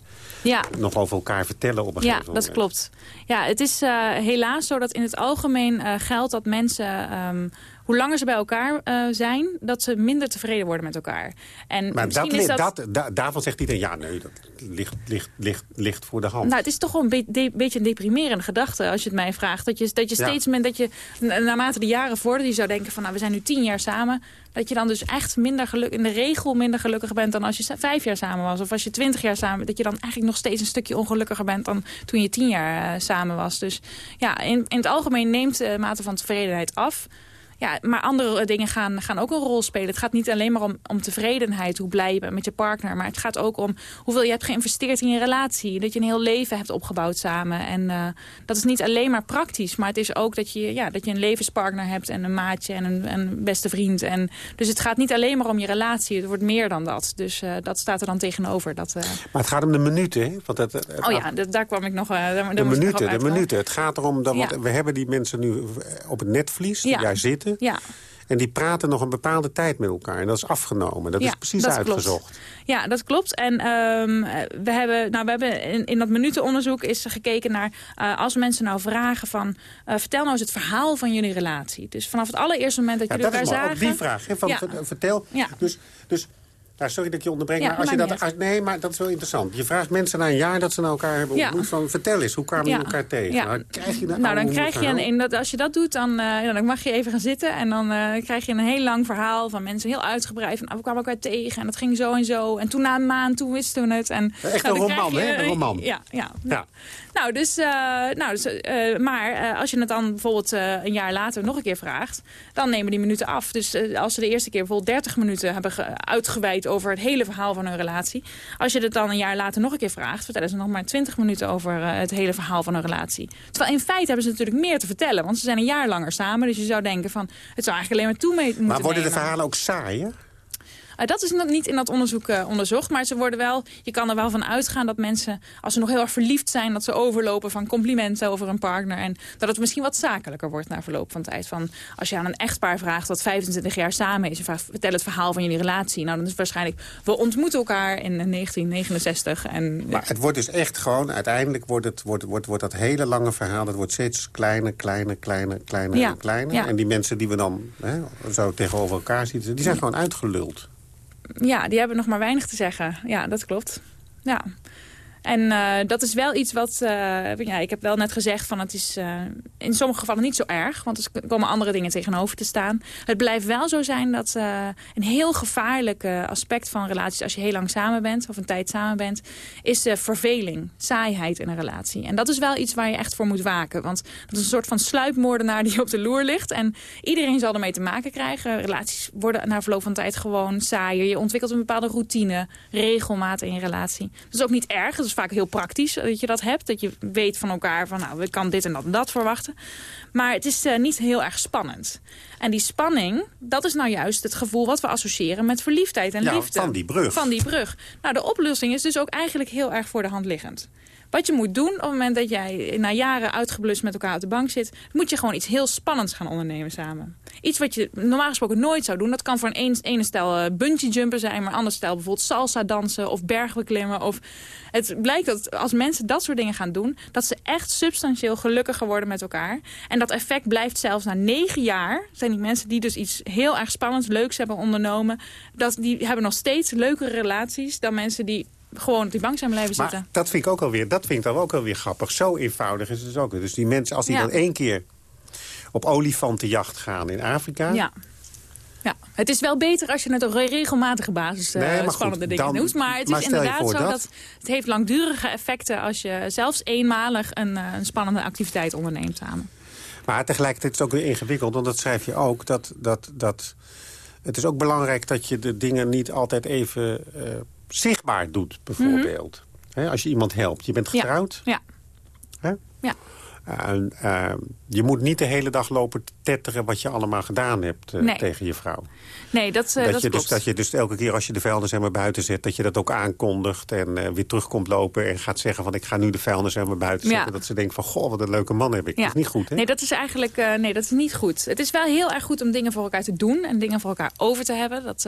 ja. nog over elkaar vertellen op een Ja, gegeven dat moment. klopt. Ja, het is eh, helaas zo dat in het algemeen geldt dat mensen... ehm, hoe langer ze bij elkaar eh, zijn, dat ze minder tevreden worden met elkaar. En Maar dat, is dat... dat, da- daarvan zegt iedereen, ja, nee, dat ligt, ligt, ligt, ligt voor de hand. Nou, het is toch wel een be- de- beetje een deprimerende gedachte als je het mij vraagt. Dat je, dat je Ja. steeds meer, dat je na- naarmate de jaren vorderen, je zou denken van nou, we zijn nu tien jaar samen. Dat je dan dus echt minder geluk, in de regel minder gelukkig bent dan als je vijf jaar samen was. Of als je twintig jaar samen Dat je dan eigenlijk nog steeds een stukje ongelukkiger bent dan toen je tien jaar eh, samen was. Dus ja, in, in het algemeen neemt de mate van tevredenheid af. Ja, maar andere dingen gaan, gaan ook een rol spelen. Het gaat niet alleen maar om, om tevredenheid, hoe blij je bent met je partner. Maar het gaat ook om hoeveel je hebt geïnvesteerd in je relatie. Dat je een heel leven hebt opgebouwd samen. En eh, dat is niet alleen maar praktisch. Maar het is ook dat je, ja, dat je een levenspartner hebt en een maatje en een, een beste vriend. En, dus het gaat niet alleen maar om je relatie. Het wordt meer dan dat. Dus eh, dat staat er dan tegenover. Dat, eh, Maar het gaat om de minuten, hè? Want het, oh ja, dat- daar kwam ik nog... daar, De minuten, de minuten. Het gaat erom, dat, want we hebben die mensen nu op het netvlies, die Ja. daar zitten. Ja. En die praten nog een bepaalde tijd met elkaar. En dat is afgenomen. Dat Ja, is precies dat uitgezocht. Klopt. Ja, dat klopt. En ehm, we hebben, nou, we hebben in, in dat minutenonderzoek is gekeken naar... eh, als mensen nou vragen van... eh, vertel nou eens het verhaal van jullie relatie. Dus vanaf het allereerste moment dat Ja, jullie dat is elkaar maar ook zagen... die vraag. Hè, van, Ja. ver- Vertel. Ja. Dus, dus nou, sorry dat ik je onderbreek. Ja, maar als je dat, als- nee, maar dat is wel interessant. Je vraagt mensen na een jaar dat ze naar elkaar hebben Ja. ontmoet. Van, vertel eens, hoe kwamen Ja. jullie elkaar tegen? Ja. Nou, dan krijg je een Nou, dan krijg je een, in dat, als je dat doet, dan, eh, ja, dan mag je even gaan zitten. En dan eh, krijg je een heel lang verhaal van mensen, heel uitgebreid. Van, ah, we kwamen elkaar tegen en dat ging zo en zo. En toen na een maand, toen wisten we het. En, Echt nou, een roman, hè? Een roman. Ja, ja. Ja. Nou, dus, eh, nou, dus, maar als je het dan bijvoorbeeld een jaar later nog een keer vraagt... dan nemen die minuten af. Dus als ze de eerste keer bijvoorbeeld 30 minuten hebben ge- uitgeweid... over het hele verhaal van hun relatie... als je het dan een jaar later nog een keer vraagt... vertellen ze nog maar 20 minuten over eh, het hele verhaal van hun relatie. Terwijl in feite hebben ze natuurlijk meer te vertellen... want ze zijn een jaar langer samen. Dus je zou denken van, het zou eigenlijk alleen maar toe mee moeten Maar worden de verhalen ook saai, hè? Eh, dat is niet in dat onderzoek eh, onderzocht. Maar ze worden wel, je kan er wel van uitgaan dat mensen, als ze nog heel erg verliefd zijn... dat ze overlopen van complimenten over een partner. En dat het misschien wat zakelijker wordt na verloop van tijd. Van, als je aan een echtpaar vraagt dat 25 jaar samen is... en vraagt, vertel het verhaal van jullie relatie. Nou, dan is het waarschijnlijk, we ontmoeten elkaar in 1969. En, Maar het wordt dus echt gewoon, uiteindelijk wordt, het, wordt, wordt, wordt dat hele lange verhaal... dat wordt steeds kleiner, kleiner, kleiner, kleiner Ja, en kleiner. ja. En die mensen die we dan hè, zo tegenover elkaar zien... die zijn gewoon uitgeluld. Ja, die hebben nog maar weinig te zeggen. Ja, dat klopt. Ja. En eh, dat is wel iets wat... eh, ja, ik heb wel net gezegd van het is eh, in sommige gevallen niet zo erg. Want er komen andere dingen tegenover te staan. Het blijft wel zo zijn dat een heel gevaarlijk aspect van relaties... als je heel lang samen bent of een tijd samen bent... is verveling, saaiheid in een relatie. En dat is wel iets waar je echt voor moet waken. Want dat is een soort van sluipmoordenaar die op de loer ligt. En iedereen zal ermee te maken krijgen. Relaties worden na verloop van tijd gewoon saaier. Je ontwikkelt een bepaalde routine, regelmaat in je relatie. Dat is ook niet erg. Is vaak heel praktisch dat je dat hebt. Dat je weet van elkaar van nou, we kan dit en dat en dat verwachten. Maar het is niet heel erg spannend. En die spanning, dat is nou juist het gevoel wat we associëren met verliefdheid en ja, liefde. van die brug. Van die brug. Nou, de oplossing is dus ook eigenlijk heel erg voor de hand liggend. Wat je moet doen op het moment dat jij na jaren uitgeblust met elkaar op de bank zit... moet je gewoon iets heel spannends gaan ondernemen samen. Iets wat je normaal gesproken nooit zou doen. Dat kan voor een ene stel uh, bungee jumpen zijn... maar ander stel bijvoorbeeld salsa dansen of bergbeklimmen. Of... Het blijkt dat als mensen dat soort dingen gaan doen... dat ze echt substantieel gelukkiger worden met elkaar. En dat effect blijft zelfs na negen jaar. Zijn die mensen die dus iets heel erg spannends, leuks hebben ondernomen... Dat, die hebben nog steeds leukere relaties dan mensen die gewoon op die bank zijn blijven zitten. Maar dat vind ik ook alweer, dat vind ik dan ook alweer grappig. Zo eenvoudig is het dus ook. Dus die mensen, als die Ja. dan één keer op olifantenjacht gaan in Afrika... Ja. Ja, het is wel beter als je het op regelmatige basis uh, Nee, goed, spannende dingen doet. Maar het maar is inderdaad voor zo dat- dat... het heeft langdurige effecten als je zelfs eenmalig een, eh, een spannende activiteit onderneemt samen. Maar tegelijkertijd is het ook weer ingewikkeld, want dat schrijf je ook. Dat, dat, dat, het is ook belangrijk dat je de dingen niet altijd even eh, zichtbaar doet, bijvoorbeeld. Hè, als je iemand helpt, je bent Mhm. Ja. getrouwd. Ja. Hè? Ja. En, eh, je moet niet de hele dag lopen tetteren wat je allemaal gedaan hebt eh, Nee. tegen je vrouw. Nee, dat, eh, dat, dat je klopt. dus, dat je dus elke keer als je de vuilnisemmer buiten zet... dat je dat ook aankondigt en eh, weer terugkomt lopen... en gaat zeggen van ik ga nu de vuilnisemmer buiten Ja. zetten. Dat ze denken van goh, wat een leuke man heb ik. Ja. Dat is niet goed, hè? Nee, dat is eigenlijk nee, dat is niet goed. Het is wel heel erg goed om dingen voor elkaar te doen en dingen voor elkaar over te hebben. Dat,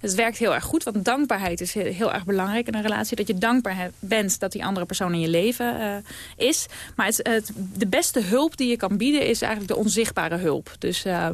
het werkt heel erg goed, want dankbaarheid is heel, heel erg belangrijk in een relatie. Dat je dankbaar bent dat die andere persoon in je leven is. Maar het, het, de beste hulp die je kan bieden is eigenlijk de onzichtbare hulp. Dus eh,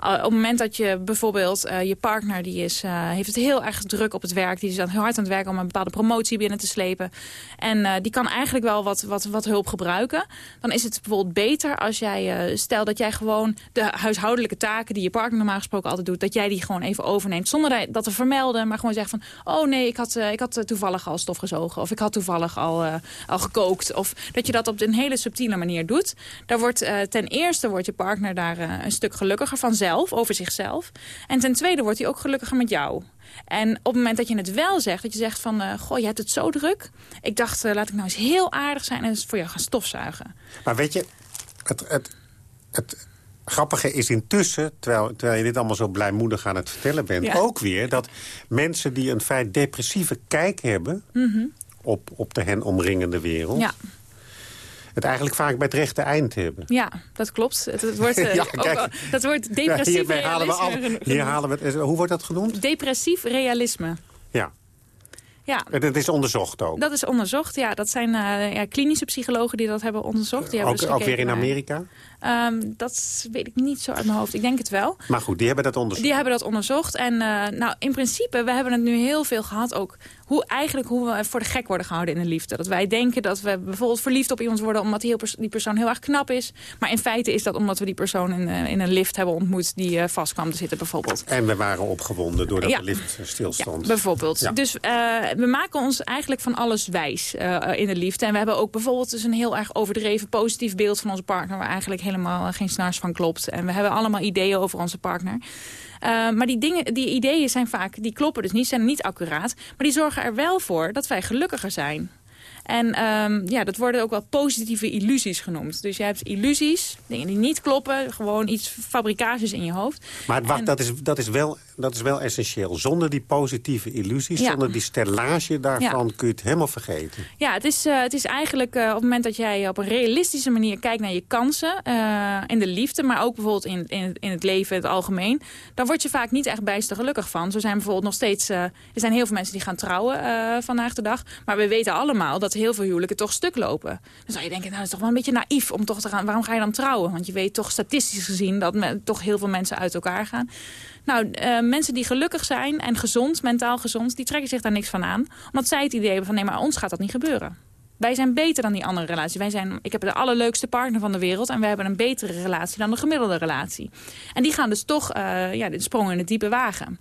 op het moment dat je bijvoorbeeld eh, je partner die is, eh, heeft het heel erg druk op het werk. Die is dan heel hard aan het werken om een bepaalde promotie binnen te slepen. En eh, die kan eigenlijk wel wat, wat, wat hulp gebruiken. Dan is het bijvoorbeeld beter als jij, eh, stel dat jij gewoon de huishoudelijke taken die je partner normaal gesproken altijd doet, dat jij die gewoon even overneemt. Zonder dat- te vermelden, maar gewoon zeggen van, oh nee, ik had, eh, ik had eh, toevallig al stof gezogen. Of ik had toevallig al, eh, al gekookt. Of dat je dat op een hele subtiele manier doet. Daar wordt, eh, ten eerste wordt je partner daar eh, een stuk gelukkiger over zichzelf. En ten tweede wordt hij ook gelukkiger met jou. En op het moment dat je het wel zegt, dat je zegt van... eh, goh, je hebt het zo druk. Ik dacht, eh, laat ik nou eens heel aardig zijn en voor jou gaan stofzuigen. Maar weet je, het, het, het grappige is intussen... Terwijl, terwijl je dit allemaal zo blijmoedig aan het vertellen bent... Ja. ook weer dat mensen die een vrij depressieve kijk hebben... op, op de hen omringende wereld... Mhm. Ja, het eigenlijk vaak bij het rechte eind hebben. ja dat klopt. Het, het wordt, eh, Ja, kijk. dat wordt Ja, depressief hierbij halen we al, realisme. hier halen we het, hoe wordt dat genoemd? Depressief realisme. Ja, Ja, en het is onderzocht ook. dat is onderzocht. Ja, dat zijn eh, ja, klinische psychologen die dat hebben onderzocht. Die hebben ook, dus ook weer gekeken in Amerika? Ehm, dat weet ik niet zo uit mijn hoofd. Ik denk het wel. Maar goed, die hebben dat onderzocht. Die hebben dat onderzocht. En eh, nou, in principe, we hebben het nu heel veel gehad ook... Hoe, eigenlijk hoe we voor de gek worden gehouden in de liefde. Dat wij denken dat we bijvoorbeeld verliefd op iemand worden... omdat die, heel pers- die persoon heel erg knap is. Maar in feite is dat omdat we die persoon in, eh, in een lift hebben ontmoet... die eh, vast kwam te zitten bijvoorbeeld. En we waren opgewonden doordat Ja. de lift stilstond. Ja, bijvoorbeeld. Ja. Dus we maken ons eigenlijk van alles wijs in de liefde. En we hebben ook bijvoorbeeld dus een heel erg overdreven positief beeld van onze partner... waar eigenlijk helemaal eh, geen snaars van klopt. En we hebben allemaal ideeën over onze partner. Eh, maar die, dingen, die ideeën zijn vaak, die kloppen dus niet, zijn niet accuraat. Maar die zorgen er wel voor dat wij gelukkiger zijn. En ehm, ja, dat worden ook wel positieve illusies genoemd. Dus je hebt illusies, dingen die niet kloppen. Gewoon iets fabrikages in je hoofd. Maar wacht, En- dat, is, dat, is wel, dat is wel essentieel. Zonder die positieve illusies, Ja. zonder die stellage daarvan... kun je het helemaal vergeten. Ja, het is, eh, het is eigenlijk eh, op het moment dat jij op een realistische manier kijkt naar je kansen eh, in de liefde, maar ook bijvoorbeeld in, in, in het leven in het algemeen, dan word je vaak niet echt bijster gelukkig van. Zo zijn bijvoorbeeld nog steeds, er zijn heel veel mensen die gaan trouwen vandaag de dag, maar we weten allemaal dat heel veel huwelijken toch stuk lopen. Dan zou je denken, nou dat is toch wel een beetje naïef om toch te gaan, waarom ga je dan trouwen? Want je weet toch statistisch gezien dat me- toch heel veel mensen uit elkaar gaan. Nou, eh, mensen die gelukkig zijn en gezond, mentaal gezond... die trekken zich daar niks van aan. Omdat zij het idee hebben van... nee, maar ons gaat dat niet gebeuren. Wij zijn beter dan die andere relatie. Wij zijn, ik heb de allerleukste partner van de wereld... en wij hebben een betere relatie dan de gemiddelde relatie. En die gaan dus toch eh, ja, de sprong in het diepe wagen.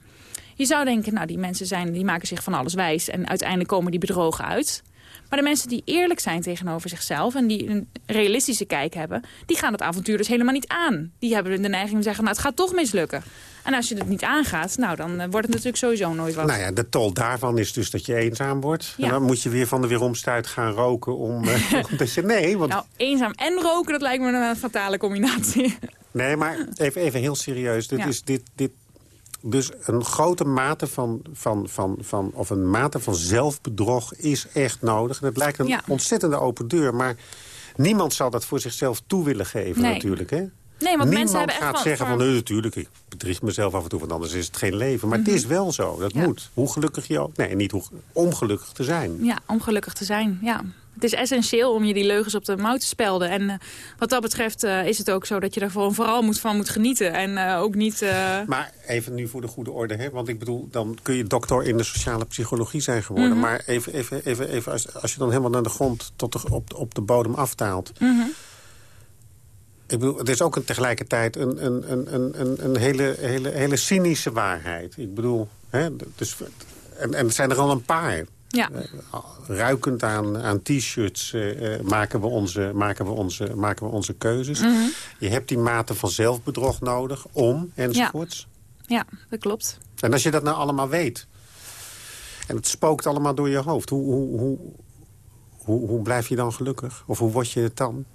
Je zou denken, nou, die mensen zijn, die maken zich van alles wijs... en uiteindelijk komen die bedrogen uit... Maar de mensen die eerlijk zijn tegenover zichzelf... en die een realistische kijk hebben... die gaan het avontuur dus helemaal niet aan. Die hebben de neiging om te zeggen, nou, het gaat toch mislukken. En als je het niet aangaat, nou, dan wordt het natuurlijk sowieso nooit wat. Nou ja, de tol daarvan is dus dat je eenzaam wordt. Ja. En dan moet je weer van de weeromstuit gaan roken om... eh, omdat je, nee, want Nou, eenzaam en roken, dat lijkt me een fatale combinatie. Nee, maar even, even heel serieus. Dit Ja. is dit, dit, dus een grote mate van, van, van, van, of een mate van zelfbedrog is echt nodig. En het lijkt een Ja. ontzettende open deur, maar niemand zal dat voor zichzelf toe willen geven Nee. natuurlijk. Hè? Nee, want Niemand mensen hebben echt gaat zeggen van, nee, natuurlijk, ik bedrieg mezelf af en toe, want anders is het geen leven. Maar het is wel zo, dat Mhm. Ja. moet. Hoe gelukkig je ook... Nee, niet hoe ongelukkig te zijn. Ja, om gelukkig te zijn, ja. Het is essentieel om je die leugens op de mouw te spelden. En eh, wat dat betreft eh, is het ook zo dat je er gewoon vooral moet, van moet genieten. En eh, ook niet... Maar even nu voor de goede orde, hè? want ik bedoel, dan kun je dokter in de sociale psychologie zijn geworden. Mhm. Maar even, even, even, even als, als je dan helemaal naar de grond tot de, op, op de bodem afdaalt. mhm. Ik bedoel, het is ook een, tegelijkertijd een, een, een, een, een, een hele, hele, hele cynische waarheid. Ik bedoel, hè, dus, en, en het zijn er al een paar. Ja. Ruikend aan, aan t-shirts eh, eh, maken, we onze, maken, we onze, maken we onze keuzes. Mhm. Je hebt die mate van zelfbedrog nodig om, enzovoorts. ja, dat klopt. En als je dat nou allemaal weet... en het spookt allemaal door je hoofd... hoe, hoe, hoe, hoe, hoe blijf je dan gelukkig? Of hoe word je het dan?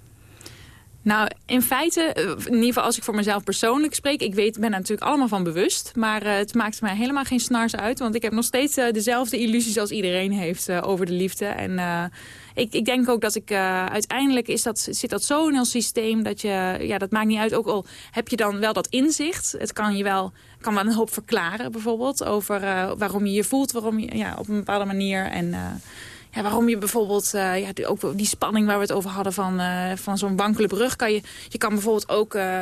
Nou, in feite, eh, in ieder geval als ik voor mezelf persoonlijk spreek... ik weet, ben er natuurlijk allemaal van bewust... maar eh, het maakt mij helemaal geen snars uit... want ik heb nog steeds eh, dezelfde illusies als iedereen heeft over de liefde. En ik, ik denk ook dat ik uiteindelijk is dat, zit dat zo in ons systeem... dat je, ja, dat maakt niet uit, ook al heb je dan wel dat inzicht... het kan je wel, kan wel een hoop verklaren bijvoorbeeld... over waarom je je voelt waarom je, ja, op een bepaalde manier... en ja, waarom je bijvoorbeeld, eh, ja, die, ook die spanning waar we het over hadden van, eh, van zo'n wankele brug. Kan je, je kan bijvoorbeeld ook eh,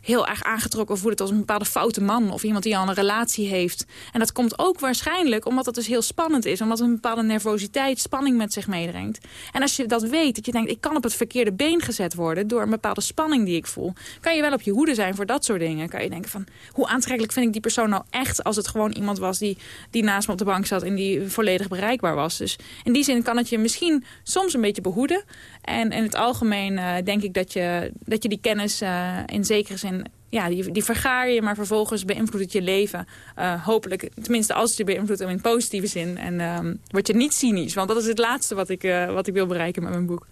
heel erg aangetrokken voelen tot een bepaalde foute man. Of iemand die al een relatie heeft. En dat komt ook waarschijnlijk omdat het dus heel spannend is. Omdat een bepaalde nervositeit, spanning met zich meebrengt. En als je dat weet, dat je denkt ik kan op het verkeerde been gezet worden. Door een bepaalde spanning die ik voel. Kan je wel op je hoede zijn voor dat soort dingen. Kan je denken van hoe aantrekkelijk vind ik die persoon nou echt. Als het gewoon iemand was die, die naast me op de bank zat. En die volledig bereikbaar was. Dus in die zin kan het je misschien soms een beetje behoeden. En in het algemeen eh, denk ik dat je, dat je die kennis eh, in zekere zin... Ja, die, die vergaar je, maar vervolgens beïnvloedt het je leven. Eh, hopelijk, tenminste als het je beïnvloedt in positieve zin. En ehm, word je niet cynisch, want dat is het laatste wat ik, wat ik wil bereiken met mijn boek.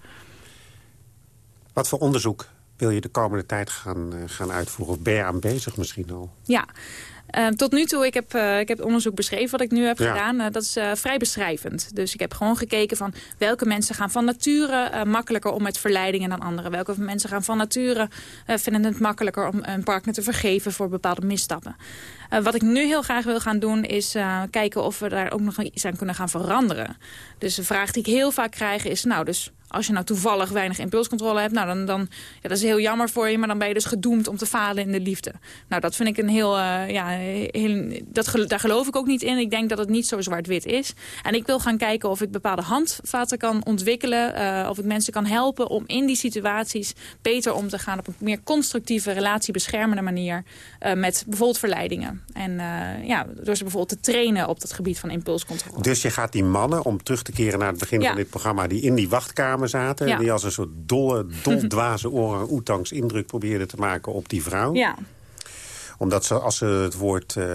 Wat voor onderzoek wil je de komende tijd gaan, gaan uitvoeren? Of ben je aan bezig misschien al? Ja, Eh, tot nu toe, ik heb, eh, ik heb onderzoek beschreven wat ik nu heb Ja. gedaan. Eh, dat is eh, vrij beschrijvend. Dus ik heb gewoon gekeken van welke mensen gaan van nature makkelijker om met verleidingen dan anderen. Welke mensen gaan van nature vinden het makkelijker om een partner te vergeven voor bepaalde misstappen. Wat ik nu heel graag wil gaan doen is kijken of we daar ook nog iets aan kunnen gaan veranderen. Dus de vraag die ik heel vaak krijg is, nou dus als je nou toevallig weinig impulscontrole hebt, nou dan, dan ja, dat is heel jammer voor je, maar dan ben je dus gedoemd om te falen in de liefde. Nou, dat vind ik een heel, eh, ja, heel dat, daar geloof ik ook niet in. Ik denk dat het niet zo zwart-wit is. En ik wil gaan kijken of ik bepaalde handvaten kan ontwikkelen, eh, of ik mensen kan helpen om in die situaties beter om te gaan op een meer constructieve, relatiebeschermende manier eh, met bijvoorbeeld verleidingen. En ja, door ze bijvoorbeeld te trainen op dat gebied van impulscontrole. Dus je gaat die mannen, om terug te keren naar het begin Ja. van dit programma... die in die wachtkamer zaten... Ja. die als een soort dolle, doldwaze orang-oetangs indruk probeerden te maken op die vrouw. Ja, Omdat ze, als ze het woord eh,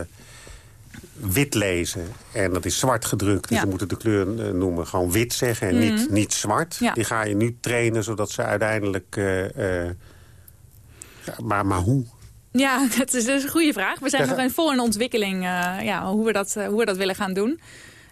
wit lezen... en dat is zwart gedrukt, dus Ja. ze moeten de kleur eh, noemen... gewoon wit zeggen en niet, niet zwart. Ja. Die ga je nu trainen, zodat ze uiteindelijk... eh, ja, maar, maar hoe? Ja, dat is, dat is een goede vraag. We zijn nog in vol in ontwikkeling ja, hoe, we dat, hoe we dat willen gaan doen.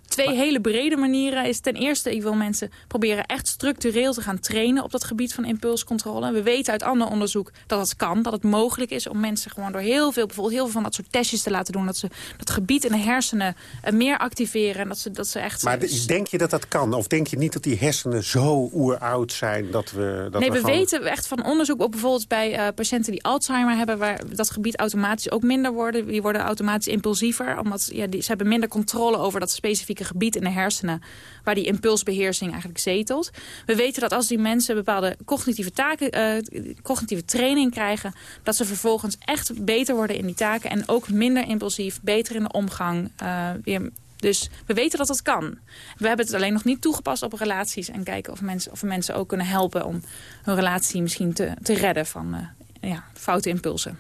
Twee hele brede manieren is ten eerste, ik wil mensen proberen echt structureel te gaan trainen op dat gebied van impulscontrole. We weten uit ander onderzoek dat het kan, dat het mogelijk is om mensen gewoon door heel veel, bijvoorbeeld heel veel van dat soort testjes te laten doen. Dat ze dat gebied in de hersenen eh, meer activeren en dat ze, dat ze echt... Maar de- denk je dat dat kan? Of denk je niet dat die hersenen zo oeroud zijn dat we... Dat nee, we, gewoon... weten echt van onderzoek, ook bijvoorbeeld bij eh, patiënten die Alzheimer hebben, waar dat gebied automatisch ook minder worden. Die worden automatisch impulsiever, omdat ja, die, ze hebben minder controle over dat specifieke gebied in de hersenen, waar die impulsbeheersing eigenlijk zetelt. We weten dat als die mensen bepaalde cognitieve taken, eh, cognitieve training krijgen, dat ze vervolgens echt beter worden in die taken en ook minder impulsief, beter in de omgang, eh, weer Dus we weten dat het kan. We hebben het alleen nog niet toegepast op relaties... en kijken of, mensen, of we mensen ook kunnen helpen om hun relatie misschien te, te redden van uh, ja, foute impulsen.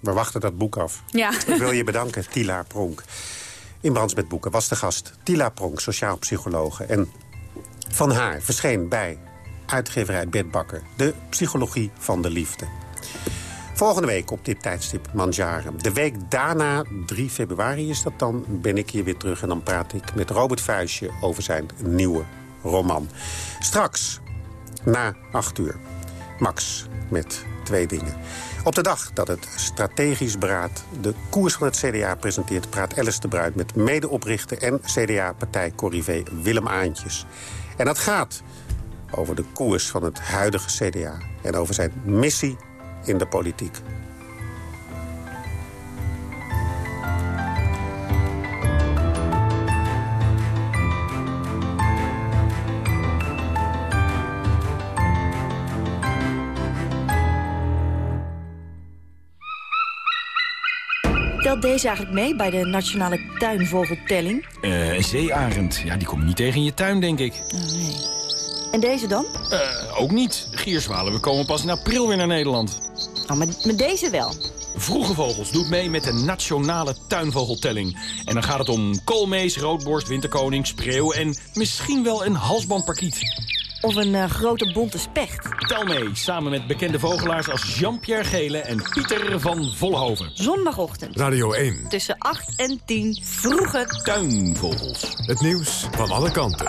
We wachten dat boek af. Ja. Ik wil je bedanken, Tila Pronk. In Brands met Boeken was de gast Tila Pronk, sociaal psychologe. En van haar verscheen bij uitgeverij Bedbakker... de psychologie van de liefde. Volgende week op dit tijdstip Manjaren. De week daarna, 3 februari is dat dan, ben ik hier weer terug... en dan praat ik met Robert Vuijsje over zijn nieuwe roman. Straks, na 8 uur, Max met twee dingen. Op de dag dat het strategisch beraad de koers van het CDA presenteert... praat Alice de Bruin met medeoprichter en CDA-partij Corrivé Willem Aantjes. En dat gaat over de koers van het huidige CDA... en over zijn missie in de politiek. Deze eigenlijk mee bij de nationale tuinvogeltelling? Een zeearend. Ja, die kom je niet tegen in je tuin, denk ik. Oh, nee. En deze dan? Uh, ook niet. Gierzwalen, we komen pas in april weer naar Nederland. Oh, maar met deze wel. Vroege Vogels doet mee met de nationale tuinvogeltelling. En dan gaat het om koolmees, roodborst, winterkoning, spreeuw... en misschien wel een halsbandparkiet. Of een uh, grote bonte specht. Tel mee, samen met bekende vogelaars als Jean-Pierre Gele en Pieter van Volhoven. Zondagochtend. Radio 1. Tussen 8 en 10. Vroege tuinvogels. Het nieuws van alle kanten.